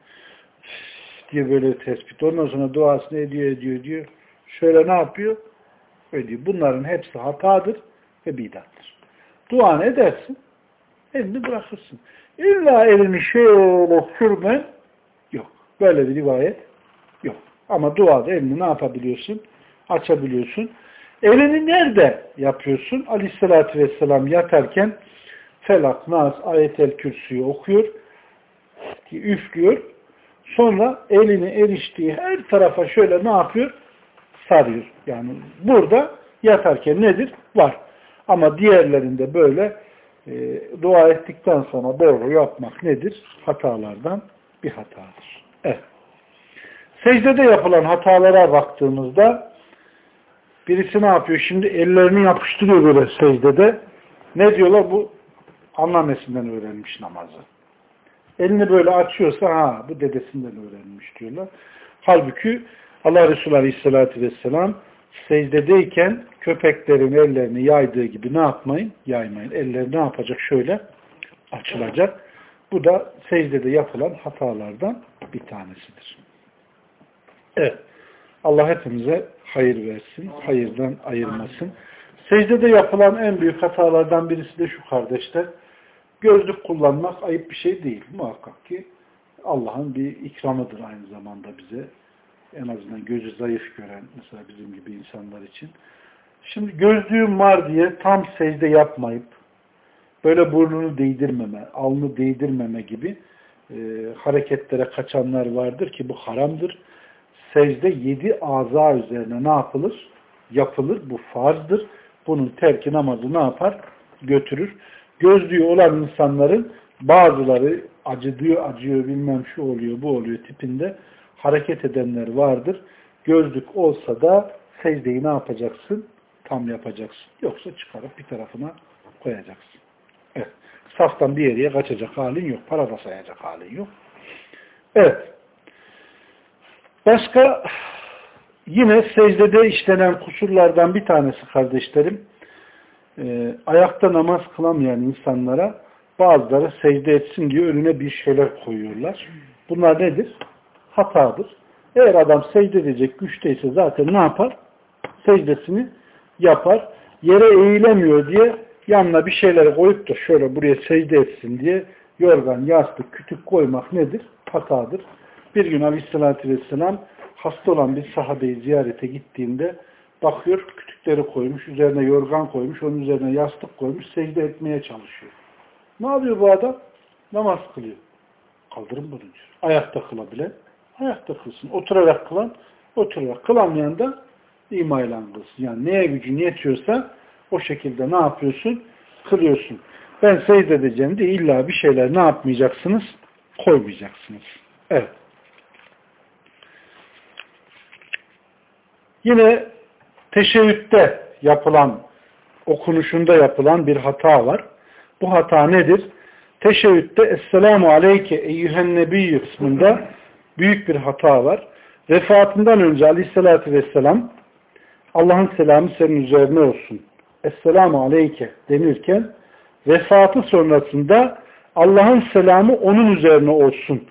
diye böyle tespit. Ondan sonra duasını ediyor, ediyor, ediyor. Şöyle ne yapıyor? Ediyor. Bunların hepsi hatadır ve bidattır. Duanı edersin, elini bırakırsın. İlla elini şöyle sürmen yok. Böyle bir rivayet yok. Ama duada elini ne yapabiliyorsun? Açabiliyorsun. Elini nerede yapıyorsun? Aleyhissalatü vesselam yatarken Felak, Nas, Ayet-el Kürsü'yü okuyor, üflüyor. Sonra elini eriştiği her tarafa şöyle ne yapıyor? Sarıyor. Yani burada yatarken nedir? Var. Ama diğerlerinde böyle e, dua ettikten sonra doğru yapmak nedir? Hatalardan bir hatadır. Evet. Secdede yapılan hatalara baktığımızda birisi ne yapıyor? Şimdi ellerini yapıştırıyor böyle secdede. Ne diyorlar? Bu anlamesinden öğrenmiş namazı. Elini böyle açıyorsa ha bu dedesinden öğrenmiş diyorlar. Halbuki Allah Resulü Aleyhisselatü Vesselam secdedeyken köpeklerin ellerini yaydığı gibi ne yapmayın? Yaymayın. Elleri ne yapacak? Şöyle açılacak. Bu da secdede yapılan hatalardan bir tanesidir. Evet. Allah hepimize hayır versin, hayırdan ayırmasın. Secdede yapılan en büyük hatalardan birisi de şu kardeşler. Gözlük kullanmak ayıp bir şey değil. Muhakkak ki Allah'ın bir ikramıdır aynı zamanda bize. En azından gözü zayıf gören mesela bizim gibi insanlar için. Şimdi gözlüğüm var diye tam secde yapmayıp böyle burnunu değdirmeme, alnı değdirmeme gibi e, hareketlere kaçanlar vardır ki bu haramdır. Secde yedi aza üzerine ne yapılır? Yapılır. Bu farzdır. Bunun terki namazı ne yapar? Götürür. Gözlüğü olan insanların bazıları acıdıyor, acıyor, bilmem şu oluyor, bu oluyor tipinde hareket edenler vardır. Gözlük olsa da secdeyi ne yapacaksın? Tam yapacaksın. Yoksa çıkarıp bir tarafına koyacaksın. Evet. Saftan bir yere kaçacak halin yok. Para da sayacak halin yok. Evet. Başka yine secdede işlenen kusurlardan bir tanesi kardeşlerim e, ayakta namaz kılamayan insanlara bazıları secde etsin diye önüne bir şeyler koyuyorlar. Bunlar nedir? Hatadır. Eğer adam secde edecek güçteyse zaten ne yapar? Secdesini yapar. Yere eğilemiyor diye yanına bir şeyler koyup da şöyle buraya secde etsin diye yorgan, yastık, kütük koymak nedir? Hatadır. Bir gün Aleyhisselatü Vesselam hasta olan bir sahabeyi ziyarete gittiğinde bakıyor kütükleri koymuş, üzerine yorgan koymuş, onun üzerine yastık koymuş, secde etmeye çalışıyor. Ne yapıyor bu adam? Namaz kılıyor. Kaldırın bunu diyor. Ayakta kılabilen, ayakta kılsın. Oturarak kılan, oturarak kılamayan da imayla kılsın. Yani neye gücün yetiyorsa o şekilde ne yapıyorsun? Kılıyorsun. Ben secde edeceğim de illa bir şeyler ne yapmayacaksınız? Koymayacaksınız. Evet. Yine teşebbütte yapılan, okunuşunda yapılan bir hata var. Bu hata nedir? Teşebbütte Esselamu Aleyke Eyyühen Nebiyyü kısmında büyük bir hata var. Vefatından önce Aleyhisselatü Vesselam Allah'ın selamı senin üzerine olsun. Esselamu Aleyke denirken vefatı sonrasında Allah'ın selamı onun üzerine olsun.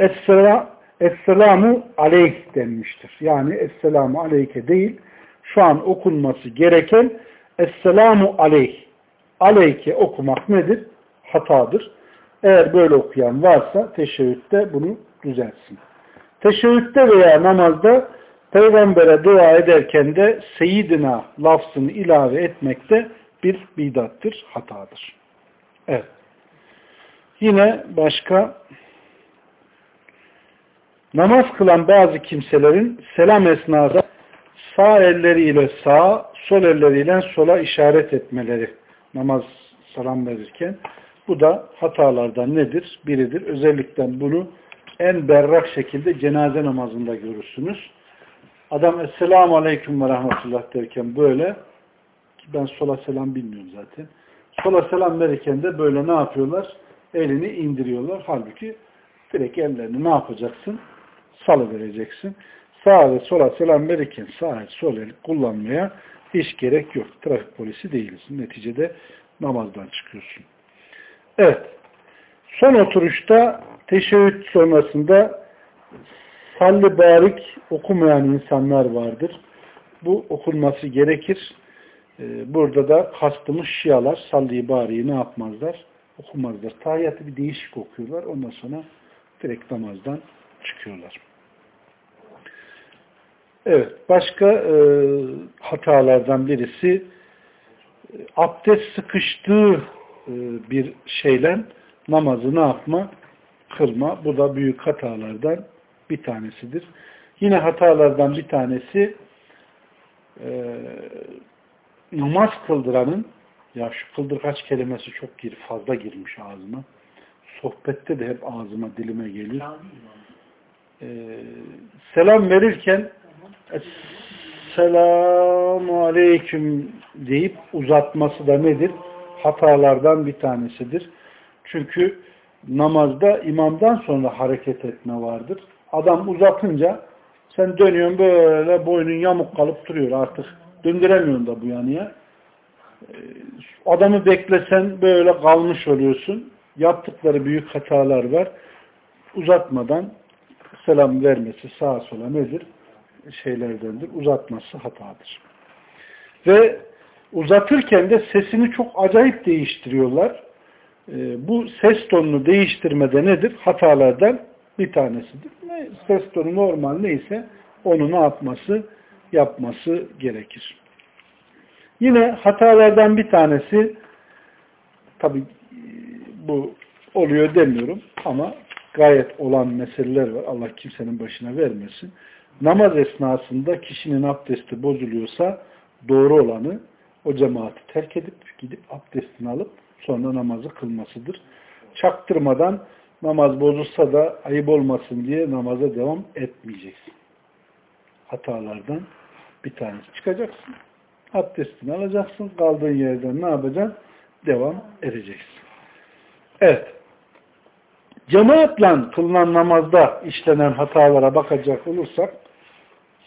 Essela, Esselamu Aleyh denmiştir. Yani Esselamu Aleyke değil, şu an okunması gereken Esselamu Aleyh. Aleyke okumak nedir? Hatadır. Eğer böyle okuyan varsa teşebbütte bunu düzeltsin. Teşebbütte veya namazda Peygamber'e dua ederken de Seyyidina lafzını ilave etmekte bir bidattır, hatadır. Evet. Yine başka namaz kılan bazı kimselerin selam esnada sağ elleriyle sağa, sol elleriyle sola işaret etmeleri namaz selam verirken bu da hatalardan nedir? Biridir. Özellikle bunu en berrak şekilde cenaze namazında görürsünüz. Adam Esselamu Aleyküm ve Rahmetullah derken böyle ki ben sola selam bilmiyorum zaten. Sola selam verirken de böyle ne yapıyorlar? Elini indiriyorlar. Halbuki direkt ellerini ne yapacaksın? Salı vereceksin. Sağa ve sola selam verirken sağ el, sol el kullanmaya hiç gerek yok. Trafik polisi değiliz. Neticede namazdan çıkıyorsun. Evet. Son oturuşta teşebbüt sonrasında salli barik okumayan insanlar vardır. Bu okunması gerekir. Ee, burada da kastımız şialar salli bariyi ne yapmazlar? Okumazlar. Tahiyyatı bir değişik okuyorlar. Ondan sonra direkt namazdan çıkıyorlar. Evet. Başka e, hatalardan birisi e, abdest sıkıştığı e, bir şeyle namazı ne yapma? Kılma. Bu da büyük hatalardan bir tanesidir. Yine hatalardan bir tanesi e, namaz kıldıranın ya şu kıldırkaç kelimesi çok gir, fazla girmiş ağzıma. Sohbette de hep ağzıma, dilime gelir. E, selam verirken Selamu Aleyküm deyip uzatması da nedir? Hatalardan bir tanesidir. Çünkü namazda imamdan sonra hareket etme vardır. Adam uzatınca sen dönüyorsun böyle boynun yamuk kalıp duruyor artık. Döndüremiyorsun da bu yanıya. Ee, adamı beklesen böyle kalmış oluyorsun. Yaptıkları büyük hatalar var. Uzatmadan selam vermesi sağa sola nedir? Şeylerdendir. Uzatması hatadır. Ve uzatırken de sesini çok acayip değiştiriyorlar. Ee, bu ses tonunu değiştirmede nedir? Hatalardan bir tanesidir. Ne, ses tonu normal neyse onu ne yapması? Yapması gerekir. Yine hatalardan bir tanesi tabi bu oluyor demiyorum ama gayet olan meseleler var. Allah kimsenin başına vermesin. Namaz esnasında kişinin abdesti bozuluyorsa doğru olanı o cemaati terk edip gidip abdestini alıp sonra namazı kılmasıdır. Çaktırmadan namaz bozulsa da ayıp olmasın diye namaza devam etmeyeceksin. Hatalardan bir tanesi. Çıkacaksın. Abdestini alacaksın. Kaldığın yerden ne yapacaksın? Devam edeceksin. Evet. Cemaatle kılınan namazda işlenen hatalara bakacak olursak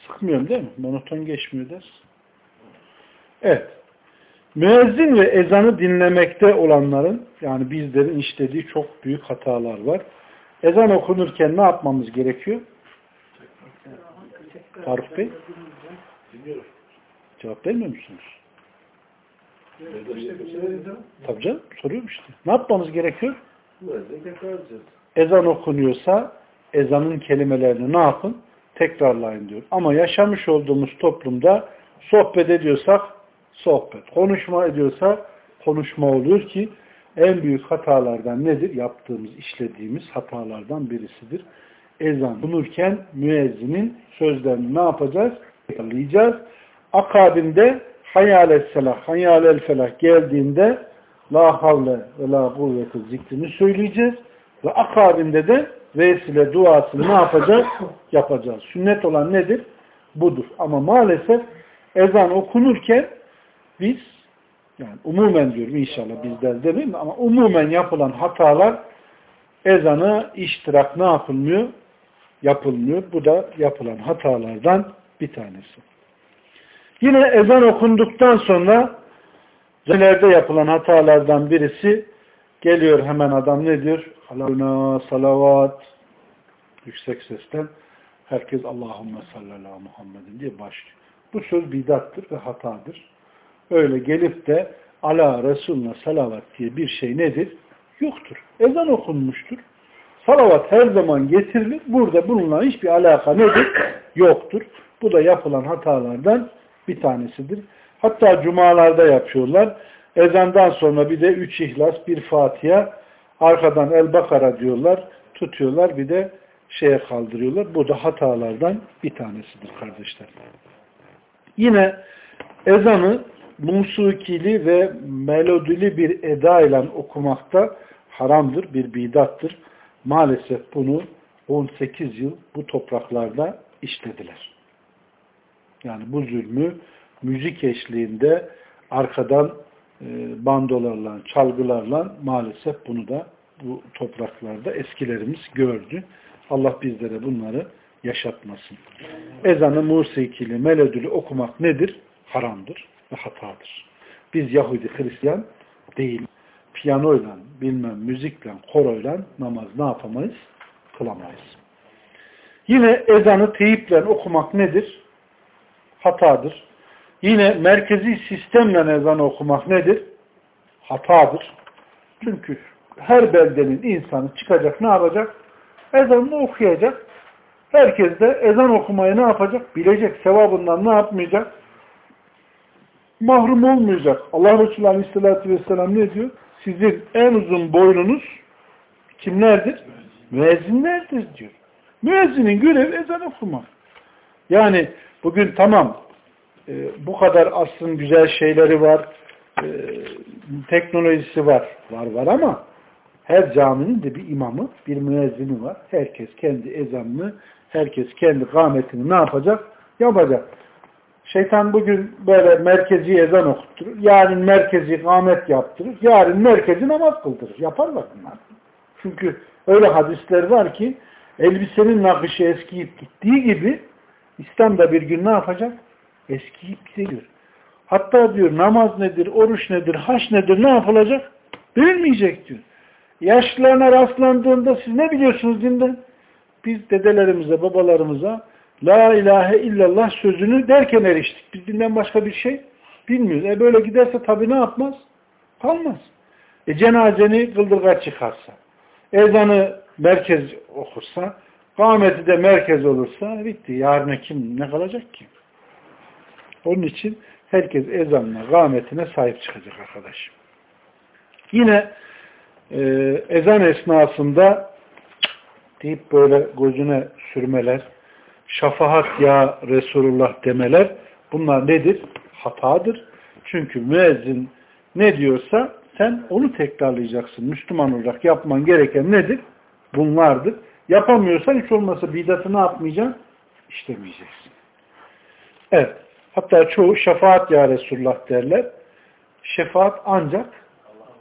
sıkmıyorum değil mi? Monoton geçmiyor dersin. Evet. Müezzin ve ezanı dinlemekte olanların yani bizlerin işlediği çok büyük hatalar var. Ezan okunurken ne yapmamız gerekiyor? Faruk Bey? Cevap vermiyor musunuz? Tabii canım soruyorum işte. Ne yapmamız gerekiyor? Ezan okunuyorsa ezanın kelimelerini ne yapın? Tekrarlayın diyor. Ama yaşamış olduğumuz toplumda sohbet ediyorsak sohbet, konuşma ediyorsa konuşma oluyor ki en büyük hatalardan nedir? Yaptığımız, işlediğimiz hatalardan birisidir. Ezan bulunurken müezzinin sözlerini ne yapacağız? Tekrarlayacağız. Akabinde hayal selah, hayal felah geldiğinde la havle ve la kuvveti zikrini söyleyeceğiz. Ve akabinde de vesile duasını ne yapacağız? Yapacağız. Sünnet olan nedir? Budur. Ama maalesef ezan okunurken biz yani umumen diyorum inşallah bizler demeyeyim ama umumen yapılan hatalar ezanı iştirak ne yapılmıyor? Yapılmıyor. Bu da yapılan hatalardan bir tanesi. Yine ezan okunduktan sonra zelerde yapılan hatalardan birisi geliyor hemen adam ne diyor? Halavna salavat yüksek sesten herkes Allahümme sallallahu Muhammedin diye başlıyor. Bu söz bidattır ve hatadır. Öyle gelip de ala Resulüne salavat diye bir şey nedir? Yoktur. Ezan okunmuştur. Salavat her zaman getirilir. Burada bununla hiçbir alaka nedir? Yoktur. Bu da yapılan hatalardan bir tanesidir. Hatta cumalarda yapıyorlar. Ezandan sonra bir de üç ihlas, bir Fatiha, arkadan El-Bakara diyorlar, tutuyorlar, bir de şeye kaldırıyorlar. Bu da hatalardan bir tanesidir kardeşler. Yine ezanı musikili ve melodili bir eda ile okumakta haramdır, bir bidattır. Maalesef bunu 18 yıl bu topraklarda işlediler. Yani bu zulmü müzik eşliğinde arkadan e, bandolarla, çalgılarla maalesef bunu da bu topraklarda eskilerimiz gördü. Allah bizlere bunları yaşatmasın. Ezanı musikili, melodili okumak nedir? Haramdır ve hatadır. Biz Yahudi, Hristiyan değil. Piyanoyla, bilmem müzikle, koroyla namaz ne yapamayız? Kılamayız. Yine ezanı teyiple okumak nedir? Hatadır. Yine merkezi sistemle ezan okumak nedir? Hatadır. Çünkü her beldenin insanı çıkacak ne yapacak? Ezanını okuyacak. Herkes de ezan okumayı ne yapacak? Bilecek. Sevabından ne yapmayacak? Mahrum olmayacak. Allah Resulü Aleyhisselatü Vesselam ne diyor? Sizin en uzun boynunuz kimlerdir? Müezzinlerdir diyor. Müezzinin görevi ezan okumak. Yani bugün tamam e, bu kadar asrın güzel şeyleri var, e, teknolojisi var, var var ama her caminin de bir imamı, bir müezzini var. Herkes kendi ezanını, herkes kendi kâmetini ne yapacak? Yapacak. Şeytan bugün böyle merkezi ezan okutturur. Yarın merkezi kâmet yaptırır. Yarın merkezi namaz kıldırır. Yaparlar bunlar. Çünkü öyle hadisler var ki elbisenin nakışı eskiyip gittiği gibi İslam'da bir gün ne yapacak? Eskiyip gidiyor. Hatta diyor namaz nedir, oruç nedir, haç nedir, ne yapılacak? Bilinmeyecek diyor. Yaşlılarına rastlandığında siz ne biliyorsunuz dinden? biz dedelerimize, babalarımıza La ilahe illallah sözünü derken eriştik. Biz dinden başka bir şey bilmiyoruz. E böyle giderse tabii ne yapmaz? Kalmaz. E cenazeni kıldırga çıkarsa, ezanı merkez okursa, kâmeti de merkez olursa bitti. Yarına kim ne kalacak ki? Onun için herkes ezanına, kâmetine sahip çıkacak arkadaşım. Yine e, ezan esnasında deyip böyle gözüne sürmeler, şafahat ya Resulullah demeler bunlar nedir? Hatadır. Çünkü müezzin ne diyorsa sen onu tekrarlayacaksın. Müslüman olarak yapman gereken nedir? Bunlardır. Yapamıyorsan hiç olmasa bidatı ne yapmayacaksın? İşlemeyeceksin. Evet. Hatta çoğu şefaat ya Resulullah derler. Şefaat ancak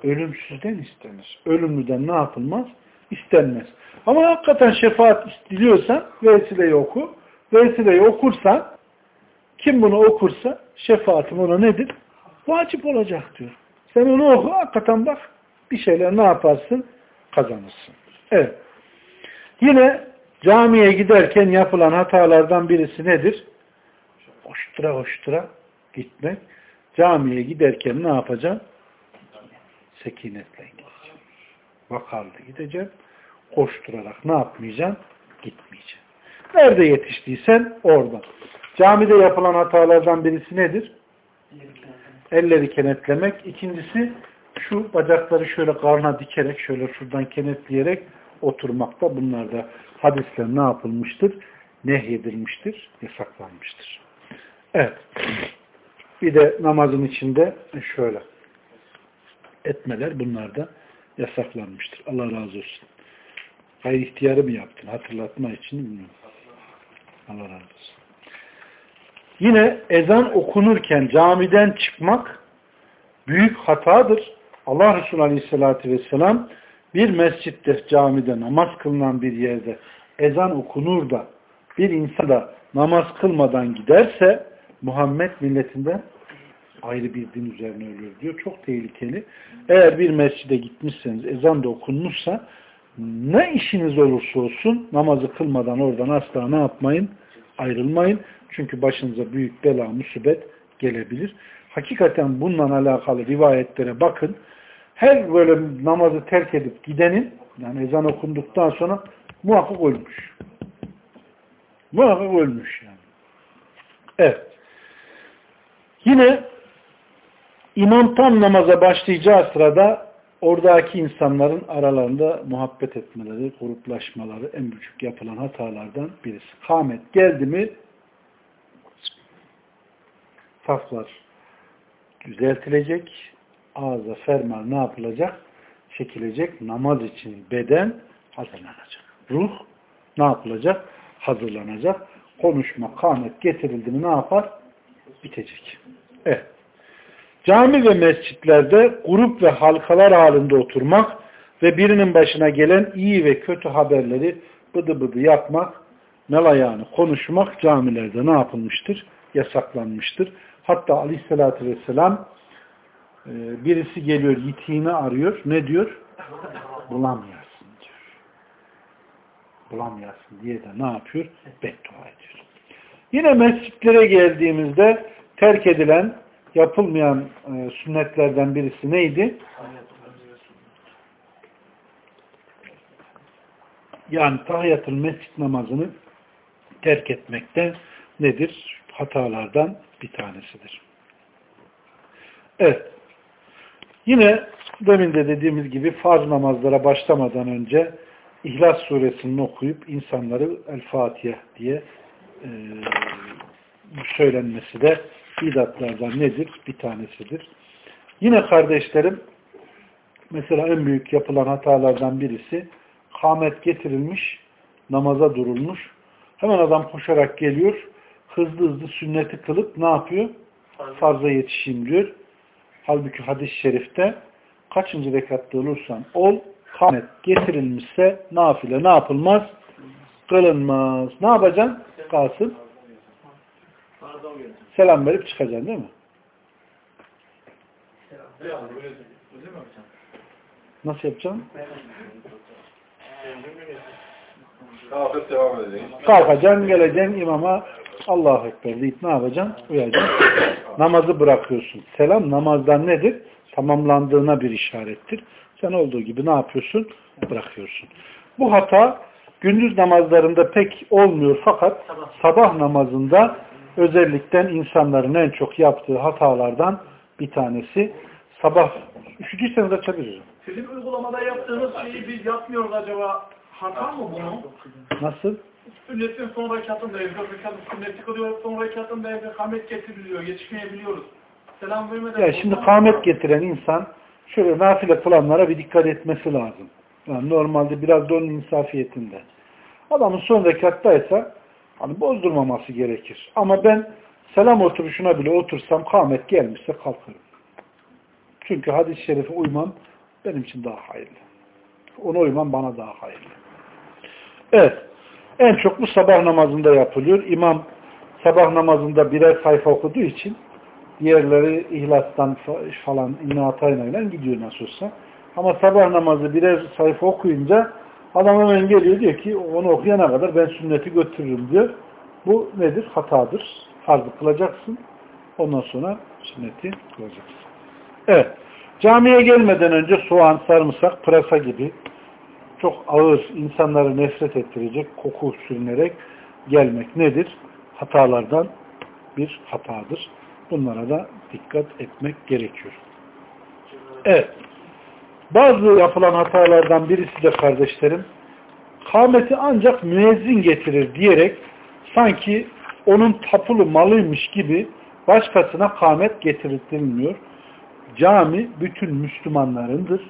ölümsüzden istenir. Ölümlüden ne yapılmaz? İstenmez. Ama hakikaten şefaat diliyorsan vesileyi oku. Vesileyi okursan kim bunu okursa şefaatim ona nedir? Vacip olacak diyor. Sen onu oku hakikaten bak bir şeyler ne yaparsın? Kazanırsın. Evet. Yine camiye giderken yapılan hatalardan birisi nedir? Hoştura hoştura gitmek. Camiye giderken ne yapacaksın? Sekinetle gideceksin. Vakarlı gideceksin. Koşturarak ne yapmayacaksın? Gitmeyeceksin. Nerede yetiştiysen orada. Camide yapılan hatalardan birisi nedir? Elleri kenetlemek. İkincisi şu bacakları şöyle karna dikerek şöyle şuradan kenetleyerek oturmakta. Bunlar da hadisler ne yapılmıştır? Nehyedilmiştir, yasaklanmıştır. Evet. Bir de namazın içinde şöyle etmeler bunlar da yasaklanmıştır. Allah razı olsun. Hayır ihtiyarı mı yaptın? Hatırlatma için bilmiyorum. Allah razı olsun. Yine ezan okunurken camiden çıkmak büyük hatadır. Allah Resulü Aleyhisselatü Vesselam bir mescitte, camide, namaz kılınan bir yerde ezan okunur da bir insan da namaz kılmadan giderse Muhammed milletinden ayrı bir din üzerine ölür diyor. Çok tehlikeli. Eğer bir mescide gitmişseniz, ezan da okunmuşsa ne işiniz olursa olsun namazı kılmadan oradan asla ne yapmayın? Ayrılmayın. Çünkü başınıza büyük bela, musibet gelebilir. Hakikaten bununla alakalı rivayetlere bakın. Her böyle namazı terk edip gidenin, yani ezan okunduktan sonra muhakkak ölmüş. Muhakkak ölmüş yani. Evet. Yine imam tam namaza başlayacağı sırada oradaki insanların aralarında muhabbet etmeleri, gruplaşmaları en büyük yapılan hatalardan birisi. Kamet geldi mi saflar düzeltilecek, ağza ferman ne yapılacak? Çekilecek. Namaz için beden hazırlanacak. Ruh ne yapılacak? Hazırlanacak. Konuşma, kamet getirildi mi ne yapar? Bitecek. Evet. Cami ve mescitlerde grup ve halkalar halinde oturmak ve birinin başına gelen iyi ve kötü haberleri bıdı bıdı yapmak, melayağını konuşmak camilerde ne yapılmıştır? Yasaklanmıştır. Hatta aleyhissalatü vesselam e, birisi geliyor yitiğini arıyor. Ne diyor? Bulamıyorsun diyor. Bulamıyorsun diye de ne yapıyor? Beddua ediyor. Yine mescitlere geldiğimizde terk edilen yapılmayan e, sünnetlerden birisi neydi? Yani tahiyyatül mescit namazını terk etmekte nedir? Hatalardan bir tanesidir. Evet. Yine demin de dediğimiz gibi farz namazlara başlamadan önce İhlas suresini okuyup insanları El Fatiha diye e, söylenmesi de bidatlardan nedir? Bir tanesidir. Yine kardeşlerim mesela en büyük yapılan hatalardan birisi kamet getirilmiş, namaza durulmuş. Hemen adam koşarak geliyor. Hızlı hızlı sünneti kılıp ne yapıyor? Farza yetişeyim diyor. Halbuki hadis-i şerifte kaçıncı rekatta olursan ol, kamet getirilmişse nafile ne yapılmaz? Kılınmaz. Ne yapacaksın? Kalsın. Selam verip çıkacaksın değil mi? Nasıl yapacaksın? Kalkıp devam edeceğiz. Kalkacaksın, geleceksin imama Allahu Ekber deyip ne yapacaksın? Uyacaksın. Namazı bırakıyorsun. Selam namazdan nedir? Tamamlandığına bir işarettir. Sen olduğu gibi ne yapıyorsun? Bırakıyorsun. Bu hata gündüz namazlarında pek olmuyor fakat sabah namazında özellikle insanların en çok yaptığı hatalardan bir tanesi. Sabah üşüdüyseniz açabiliriz. Sizin uygulamada yaptığınız şeyi biz yapmıyoruz acaba. Hata mı bunu? Nasıl? Sünnetin son rekatında evde sünneti kılıyor, son rekatında evde kamet getiriliyor, yetişmeyebiliyoruz. Selam vermeden... Ya şimdi kâmet getiren insan şöyle nafile kılanlara bir dikkat etmesi lazım. Yani normalde biraz da onun insafiyetinde. Adamın son rekattaysa hani bozdurmaması gerekir. Ama ben selam oturuşuna bile otursam kâmet gelmişse kalkarım. Çünkü hadis-i şerife uymam benim için daha hayırlı. Ona uymam bana daha hayırlı. Evet. En çok bu sabah namazında yapılıyor. İmam sabah namazında birer sayfa okuduğu için diğerleri ihlastan fa- falan inatayla gidiyor nasıl olsa. Ama sabah namazı birer sayfa okuyunca adam hemen geliyor diyor ki onu okuyana kadar ben sünneti götürürüm diyor. Bu nedir? Hatadır. Farzı kılacaksın. Ondan sonra sünneti kılacaksın. Evet. Camiye gelmeden önce soğan, sarımsak, pırasa gibi çok ağır, insanları nefret ettirecek koku sürünerek gelmek nedir? Hatalardan bir hatadır. Bunlara da dikkat etmek gerekiyor. Evet. Bazı yapılan hatalardan birisi de kardeşlerim, kâmeti ancak müezzin getirir diyerek sanki onun tapulu malıymış gibi başkasına kâmet getirilmiyor. Cami bütün Müslümanlarındır.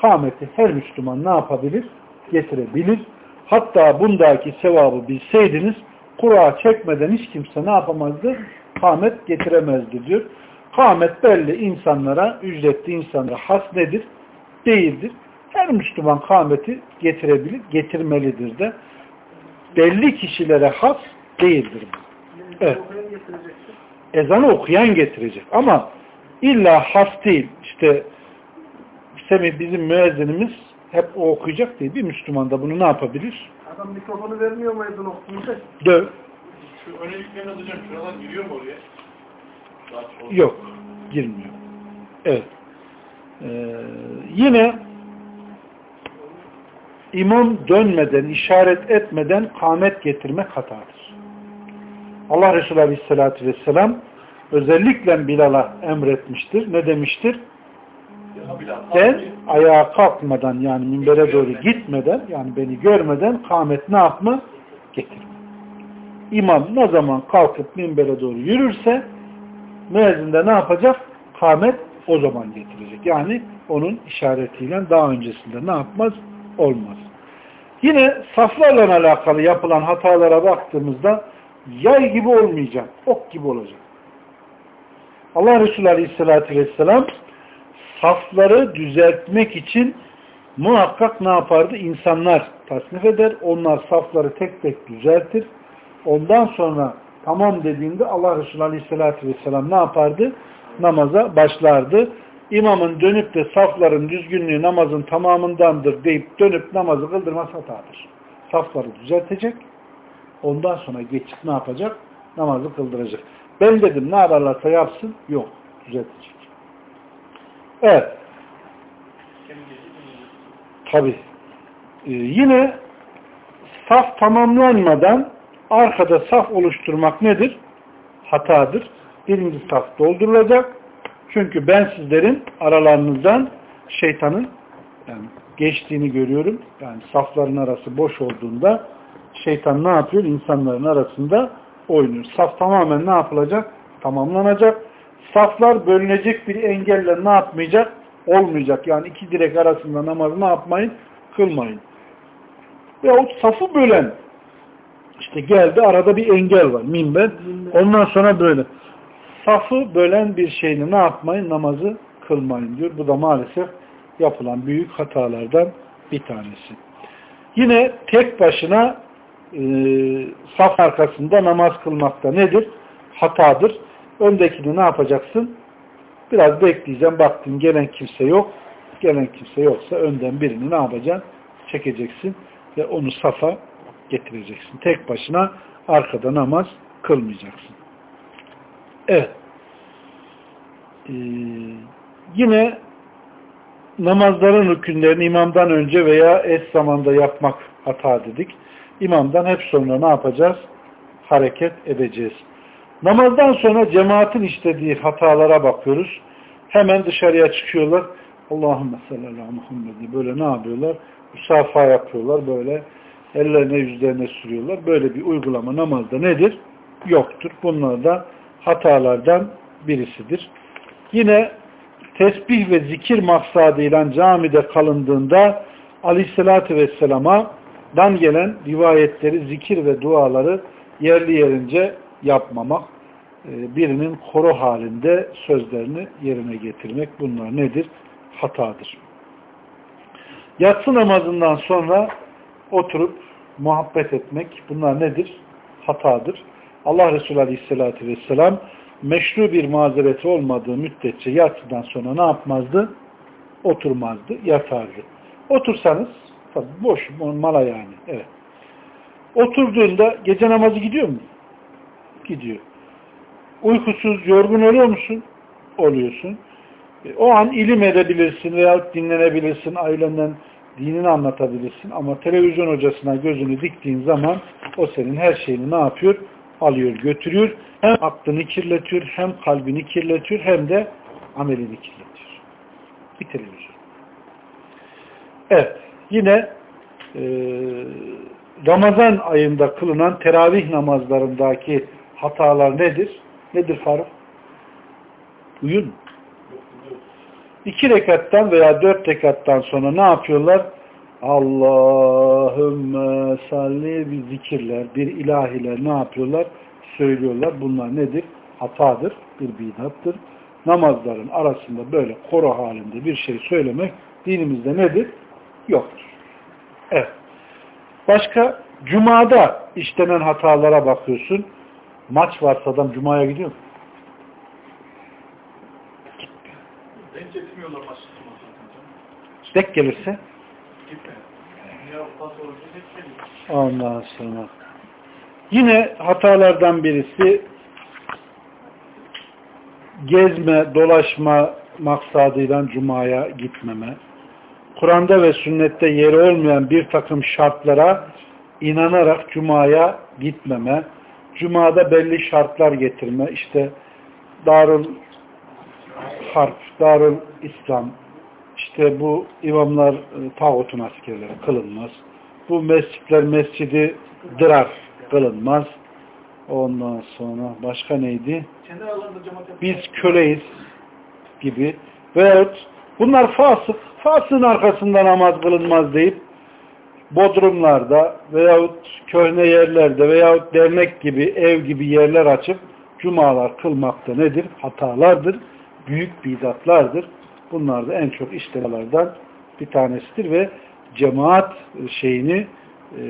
Kâmeti her Müslüman ne yapabilir? Getirebilir. Hatta bundaki sevabı bilseydiniz kura çekmeden hiç kimse ne yapamazdı? Kâmet getiremezdi diyor. Kâmet belli insanlara, ücretli insanlara has nedir? Değildir. Her Müslüman kâmeti getirebilir, getirmelidir de. Belli kişilere has değildir bu. Evet. Ezanı okuyan getirecek. Ama illa has değil. İşte Semih bizim müezzinimiz hep o okuyacak değil. Bir Müslüman da bunu ne yapabilir? Adam mikrofonu vermiyor mu ezan okuyunca? Döv. Şu öne yükleyen hocam şuradan giriyor mu oraya? Yok. Girmiyor. Evet. Ee, yine imam dönmeden, işaret etmeden kâmet getirmek hatadır. Allah Resulü Aleyhisselatü Vesselam özellikle Bilal'a emretmiştir. Ne demiştir? Sen ayağa kalkmadan yani minbere doğru gitmeden yani beni görmeden kâmet ne yapma? Getirme. İmam ne zaman kalkıp minbere doğru yürürse müezzin ne yapacak? Kâmet o zaman getirecek. Yani onun işaretiyle daha öncesinde ne yapmaz? Olmaz. Yine saflarla alakalı yapılan hatalara baktığımızda yay gibi olmayacak, ok gibi olacak. Allah Resulü Aleyhisselatü Vesselam safları düzeltmek için muhakkak ne yapardı? İnsanlar tasnif eder. Onlar safları tek tek düzeltir. Ondan sonra tamam dediğinde Allah Resulü Aleyhisselatü Vesselam ne yapardı? Namaza başlardı. İmamın dönüp de safların düzgünlüğü namazın tamamındandır deyip dönüp namazı kıldırması hatadır. Safları düzeltecek. Ondan sonra geçip ne yapacak? Namazı kıldıracak. Ben dedim ne yaparlarsa yapsın. Yok. Düzeltecek. Evet. Tabi. Ee, yine saf tamamlanmadan arkada saf oluşturmak nedir? Hatadır. Birinci saf doldurulacak. Çünkü ben sizlerin aralarınızdan şeytanın yani geçtiğini görüyorum. Yani safların arası boş olduğunda şeytan ne yapıyor? İnsanların arasında oynuyor. Saf tamamen ne yapılacak? Tamamlanacak. Saflar bölünecek bir engelle ne yapmayacak? Olmayacak. Yani iki direk arasında namaz ne yapmayın? Kılmayın. Veyahut safı bölen işte geldi arada bir engel var. Minber. Ondan sonra böyle. Safı bölen bir şeyini ne yapmayın? Namazı kılmayın diyor. Bu da maalesef yapılan büyük hatalardan bir tanesi. Yine tek başına e, saf arkasında namaz kılmakta nedir? Hatadır. Öndekini ne yapacaksın? Biraz bekleyeceğim. Baktın gelen kimse yok. Gelen kimse yoksa önden birini ne yapacaksın? Çekeceksin ve onu safa getireceksin. Tek başına arkada namaz kılmayacaksın. Evet. Ee, yine namazların hükümlerini imamdan önce veya eş zamanda yapmak hata dedik. İmamdan hep sonra ne yapacağız? Hareket edeceğiz. Namazdan sonra cemaatin işlediği hatalara bakıyoruz. Hemen dışarıya çıkıyorlar. Allahümme sallallahu aleyhi Muhammed'i böyle ne yapıyorlar? Musafa yapıyorlar böyle. Ellerine yüzlerine sürüyorlar. Böyle bir uygulama namazda nedir? Yoktur. Bunlar da hatalardan birisidir. Yine tesbih ve zikir maksadıyla camide kalındığında aleyhissalatü vesselama dan gelen rivayetleri, zikir ve duaları yerli yerince yapmamak, e, birinin koro halinde sözlerini yerine getirmek bunlar nedir? Hatadır. Yatsı namazından sonra oturup muhabbet etmek bunlar nedir? Hatadır. Allah Resulü Aleyhisselatü Vesselam meşru bir mazereti olmadığı müddetçe yatsıdan sonra ne yapmazdı? Oturmazdı, yatardı. Otursanız, tabi boş, mala yani, evet. Oturduğunda gece namazı gidiyor mu? Gidiyor. Uykusuz, yorgun oluyor musun? Oluyorsun. E, o an ilim edebilirsin veya dinlenebilirsin, ailenden dinini anlatabilirsin ama televizyon hocasına gözünü diktiğin zaman o senin her şeyini ne yapıyor? Alıyor, götürüyor. Hem aklını kirletiyor, hem kalbini kirletiyor, hem de amelini kirletiyor. Televizyon. Evet. Yine e, Ramazan ayında kılınan teravih namazlarındaki hatalar nedir? Nedir Faruk? Uyun. İki rekattan veya dört rekattan sonra ne yapıyorlar? Allahümme salli bir zikirler, bir ilahiler ne yapıyorlar? Söylüyorlar. Bunlar nedir? Hatadır, bir bidattır. Namazların arasında böyle koro halinde bir şey söylemek dinimizde nedir? Yoktur. Evet. Başka, Cuma'da işlenen hatalara bakıyorsun. Maç varsa adam Cuma'ya gidiyor mu? Denk gelirse Gitme. Ya pas olunca denk geliyor. Ondan sonra. Yine hatalardan birisi gezme, dolaşma maksadıyla Cuma'ya gitmeme. Kur'an'da ve sünnette yeri olmayan bir takım şartlara inanarak Cuma'ya gitmeme. Cuma'da belli şartlar getirme. İşte Darul Harp, Darul İslam, işte bu imamlar e, tağutun askerleri kılınmaz. Bu mescitler mescidi dırar kılınmaz. Ondan sonra başka neydi? Biz köleyiz gibi veyahut bunlar fasık, fasığın arkasında namaz kılınmaz deyip bodrumlarda veyahut köhne yerlerde veyahut dernek gibi ev gibi yerler açıp cumalar kılmakta nedir? Hatalardır. Büyük bidatlardır. Bunlar da en çok işlemelerden bir tanesidir ve cemaat şeyini e,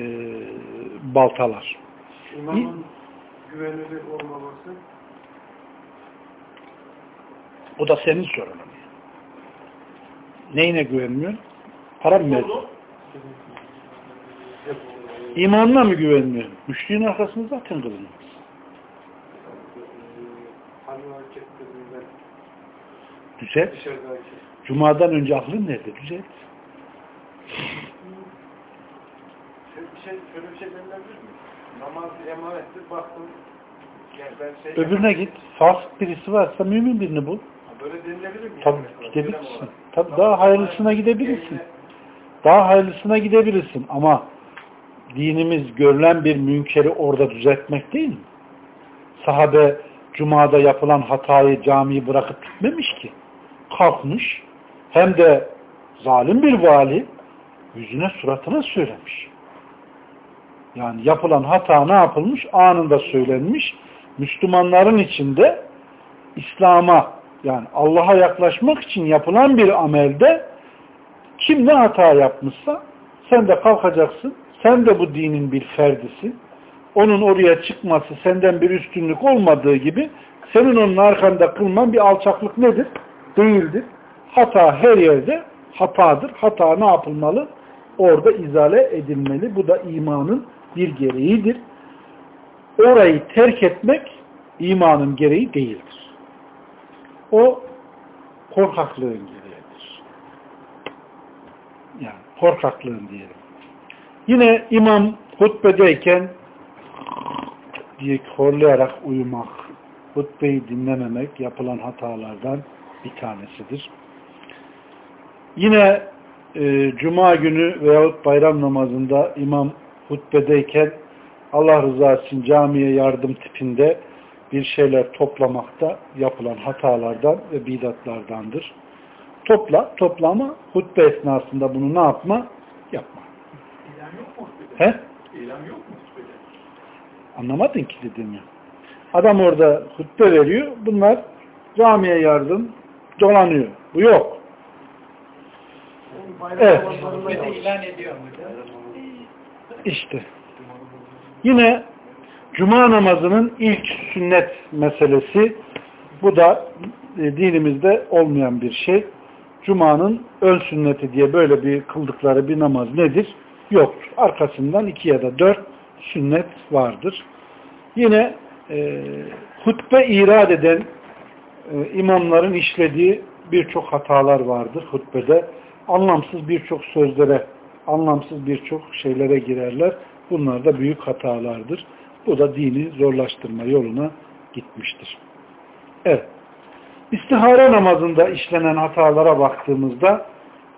baltalar. İmamın güvenilir olmaması O da senin sorunun. Neyine güvenmiyorsun? Para mı verdin? İmanına mı güvenmiyorsun? Müşriğin arkasında zaten kılınmaz. hani Düzelt. Cuma'dan önce aklın nerede? Düzelt. Şey, şöyle bir şey denilebilir mi? Namaz emanettir, baktım. Yani ben şey Öbürüne git. Fasık birisi varsa mümin birini bul. Böyle denilebilir mi? Tabii Yani? gidebilirsin. Tabii daha hayırlısına gidebilirsin. Daha hayırlısına gidebilirsin ama dinimiz görülen bir münkeri orada düzeltmek değil mi? Sahabe Cuma'da yapılan hatayı camiyi bırakıp gitmemiş ki. Kalkmış hem de zalim bir vali yüzüne suratına söylemiş. Yani yapılan hata ne yapılmış? Anında söylenmiş. Müslümanların içinde İslam'a yani Allah'a yaklaşmak için yapılan bir amelde kim ne hata yapmışsa sen de kalkacaksın. Sen de bu dinin bir ferdisin. Onun oraya çıkması senden bir üstünlük olmadığı gibi senin onun arkanda kılman bir alçaklık nedir? Değildir. Hata her yerde hatadır. Hata ne yapılmalı? Orada izale edilmeli. Bu da imanın bir gereğidir. Orayı terk etmek imanın gereği değildir. O korkaklığın gereğidir. Yani korkaklığın diyelim. Yine imam hutbedeyken diye horlayarak uyumak, hutbeyi dinlememek yapılan hatalardan bir tanesidir. Yine e, cuma günü veyahut bayram namazında imam hutbedeyken Allah rızası için camiye yardım tipinde bir şeyler toplamakta yapılan hatalardan ve bidatlardandır. Topla, toplama, hutbe esnasında bunu ne yapma? Yapma. İlan yok mu hutbede? He? İlan yok mu hutbede? Anlamadın ki dediğimi. Adam orada hutbe veriyor. Bunlar camiye yardım dolanıyor. Bu yok. Evet. Hutbede ilan ediyor mu? İşte. Yine Cuma namazının ilk sünnet meselesi bu da e, dinimizde olmayan bir şey. Cuma'nın ön sünneti diye böyle bir kıldıkları bir namaz nedir? Yoktur. Arkasından iki ya da dört sünnet vardır. Yine e, hutbe irad eden e, imamların işlediği birçok hatalar vardır hutbede. Anlamsız birçok sözlere, anlamsız birçok şeylere girerler. Bunlar da büyük hatalardır. Bu da dini zorlaştırma yoluna gitmiştir. Evet. İstihare namazında işlenen hatalara baktığımızda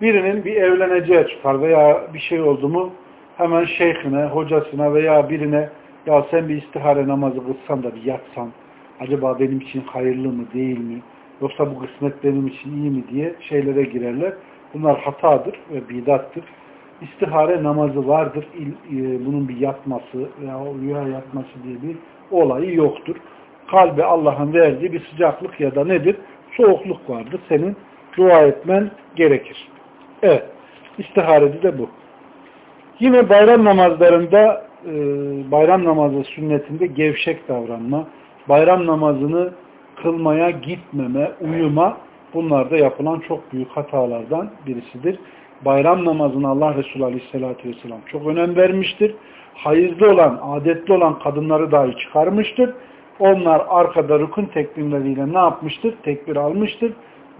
birinin bir evleneceği çıkar veya bir şey oldu mu hemen şeyhine, hocasına veya birine ya sen bir istihare namazı kılsan da bir yatsan acaba benim için hayırlı mı değil mi yoksa bu kısmet benim için iyi mi diye şeylere girerler. Bunlar hatadır ve bidattır. İstihare namazı vardır. e, Bunun bir yatması veya rüya yatması diye bir olayı yoktur. Kalbe Allah'ın verdiği bir sıcaklık ya da nedir? Soğukluk vardır. Senin dua etmen gerekir. Evet. İstiharede de bu. Yine bayram namazlarında e, bayram namazı sünnetinde gevşek davranma, bayram namazını kılmaya gitmeme, uyuma bunlar da yapılan çok büyük hatalardan birisidir. Bayram namazına Allah Resulü Aleyhisselatü Vesselam çok önem vermiştir. Hayızlı olan, adetli olan kadınları dahi çıkarmıştır. Onlar arkada rükün tekbirleriyle ne yapmıştır? Tekbir almıştır.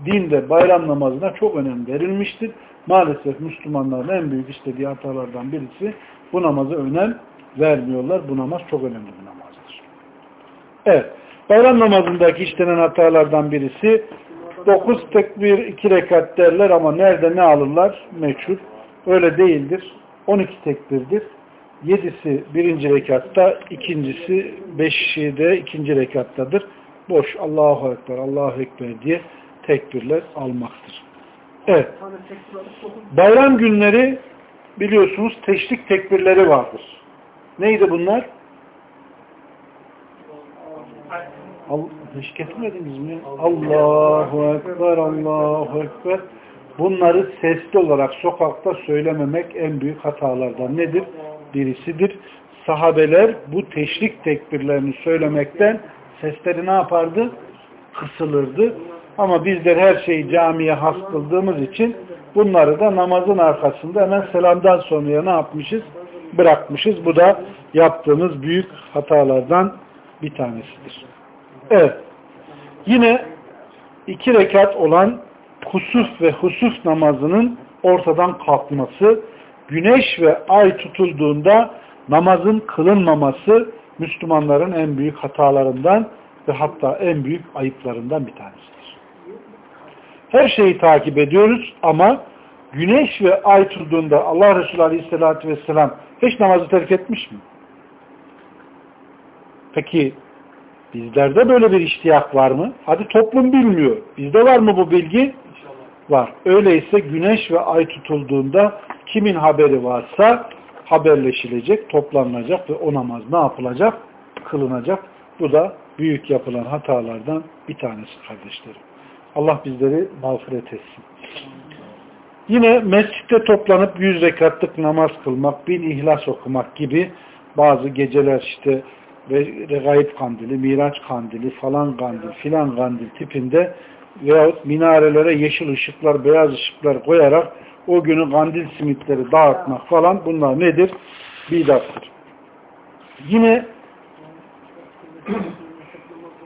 Dinde bayram namazına çok önem verilmiştir. Maalesef Müslümanların en büyük istediği hatalardan birisi bu namaza önem vermiyorlar. Bu namaz çok önemli bir namazdır. Evet. Bayram namazındaki işlenen hatalardan birisi 9 tekbir 2 rekat derler ama nerede ne alırlar? Meçhul. Öyle değildir. 12 tekbirdir. Yedisi birinci rekatta, ikincisi beşi de ikinci rekattadır. Boş Allahu Ekber, Allahu Ekber diye tekbirler almaktır. Evet. Bayram günleri biliyorsunuz teşrik tekbirleri vardır. Neydi bunlar? Al, hiç getirmediniz mi? Allahu Ekber, Allahu Ekber. Bunları sesli olarak sokakta söylememek en büyük hatalardan nedir? Birisidir. Sahabeler bu teşrik tekbirlerini söylemekten sesleri ne yapardı? Kısılırdı. Ama bizler her şeyi camiye has kıldığımız için bunları da namazın arkasında hemen selamdan sonraya ne yapmışız? Bırakmışız. Bu da yaptığımız büyük hatalardan bir tanesidir. Evet. Yine iki rekat olan kusuf ve husuf namazının ortadan kalkması, güneş ve ay tutulduğunda namazın kılınmaması Müslümanların en büyük hatalarından ve hatta en büyük ayıplarından bir tanesidir. Her şeyi takip ediyoruz ama güneş ve ay tutulduğunda Allah Resulü Aleyhisselatü Vesselam hiç namazı terk etmiş mi? Peki bizlerde böyle bir iştiyak var mı? Hadi toplum bilmiyor. Bizde var mı bu bilgi? Var. Öyleyse güneş ve ay tutulduğunda kimin haberi varsa haberleşilecek, toplanacak ve o namaz ne yapılacak? Kılınacak. Bu da büyük yapılan hatalardan bir tanesi kardeşlerim. Allah bizleri mağfiret etsin. Yine mescitte toplanıp yüz rekatlık namaz kılmak, bin ihlas okumak gibi bazı geceler işte Regaib kandili, Miraç kandili, falan kandil, filan kandil tipinde veyahut minarelere yeşil ışıklar, beyaz ışıklar koyarak o günü kandil simitleri dağıtmak falan bunlar nedir? Bidattır. Yine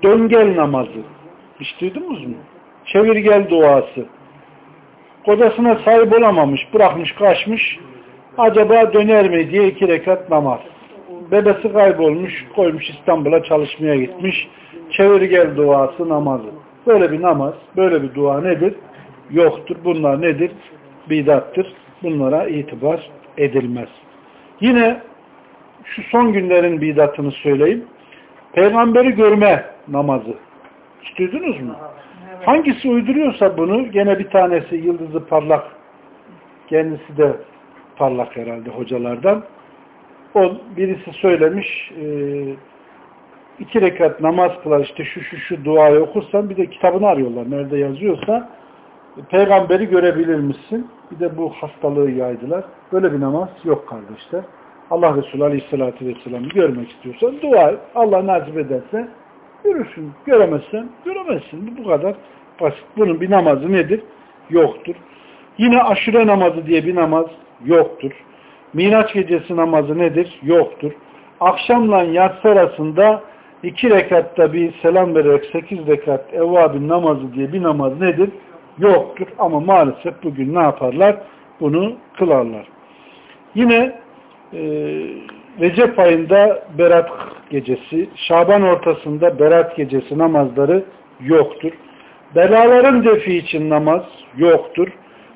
döngel namazı. Hiç duydunuz mu? Çevir gel duası. Kocasına sahip olamamış, bırakmış, kaçmış. Acaba döner mi diye iki rekat namaz. Bebesi kaybolmuş, koymuş İstanbul'a çalışmaya gitmiş. Çevir gel duası namazı. Böyle bir namaz, böyle bir dua nedir? Yoktur. Bunlar nedir? Bidattır. Bunlara itibar edilmez. Yine şu son günlerin bidatını söyleyeyim. Peygamberi görme namazı. Hiç duydunuz mu? Hangisi uyduruyorsa bunu gene bir tanesi yıldızı parlak kendisi de parlak herhalde hocalardan. O birisi söylemiş e, iki rekat namaz kılar işte şu şu şu duayı okursan bir de kitabını arıyorlar. Nerede yazıyorsa peygamberi görebilir misin? Bir de bu hastalığı yaydılar. Böyle bir namaz yok kardeşler. Allah Resulü Aleyhisselatü Vesselam'ı görmek istiyorsan dua. Allah nasip ederse görürsün. Göremezsen göremezsin. Bu kadar basit. Bunun bir namazı nedir? Yoktur. Yine aşure namazı diye bir namaz yoktur. Miraç gecesi namazı nedir? Yoktur. Akşamla yatsı arasında iki rekatta bir selam vererek sekiz rekat evvabin namazı diye bir namaz nedir? Yoktur. Ama maalesef bugün ne yaparlar? Bunu kılarlar. Yine e, Recep ayında Berat gecesi, Şaban ortasında Berat gecesi namazları yoktur. Belaların defi için namaz yoktur.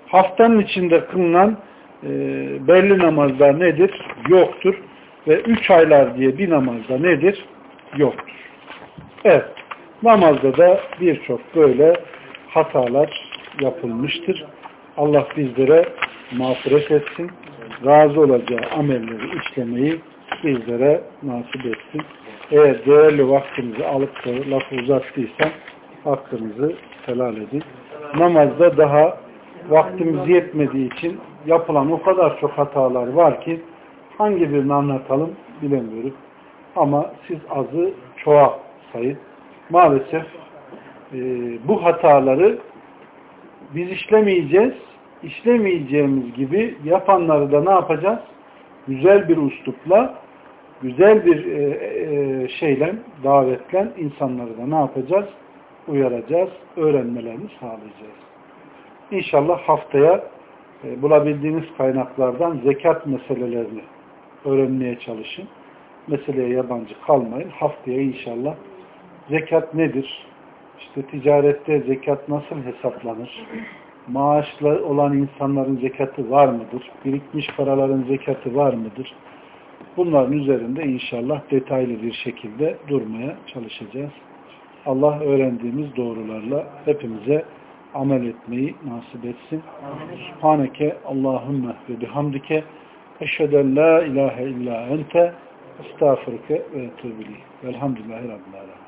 Haftanın içinde kılınan e, belli namazlar nedir? Yoktur. Ve üç aylar diye bir namazda nedir? Yoktur. Evet. Namazda da birçok böyle hatalar yapılmıştır. Allah bizlere mağfiret etsin. Razı olacağı amelleri işlemeyi bizlere nasip etsin. Eğer değerli vaktinizi alıp da lafı uzattıysam hakkınızı helal edin. Namazda daha vaktimiz yetmediği için yapılan o kadar çok hatalar var ki hangi birini anlatalım bilemiyoruz. Ama siz azı çoğa sayın. Maalesef e, bu hataları biz işlemeyeceğiz. İşlemeyeceğimiz gibi yapanları da ne yapacağız? Güzel bir uslupla, güzel bir e, e, şeyle, davetle insanları da ne yapacağız? Uyaracağız, öğrenmelerini sağlayacağız. İnşallah haftaya e, bulabildiğiniz kaynaklardan zekat meselelerini öğrenmeye çalışın. Meseleye yabancı kalmayın. Haftaya inşallah zekat nedir? İşte ticarette zekat nasıl hesaplanır? Maaşlı olan insanların zekatı var mıdır? Birikmiş paraların zekatı var mıdır? Bunların üzerinde inşallah detaylı bir şekilde durmaya çalışacağız. Allah öğrendiğimiz doğrularla hepimize amel etmeyi nasip etsin. Subhaneke Allahümme ve bihamdike eşheden la ilahe illa ente estağfurke ve etubili. Velhamdülillahi Rabbil Alemin.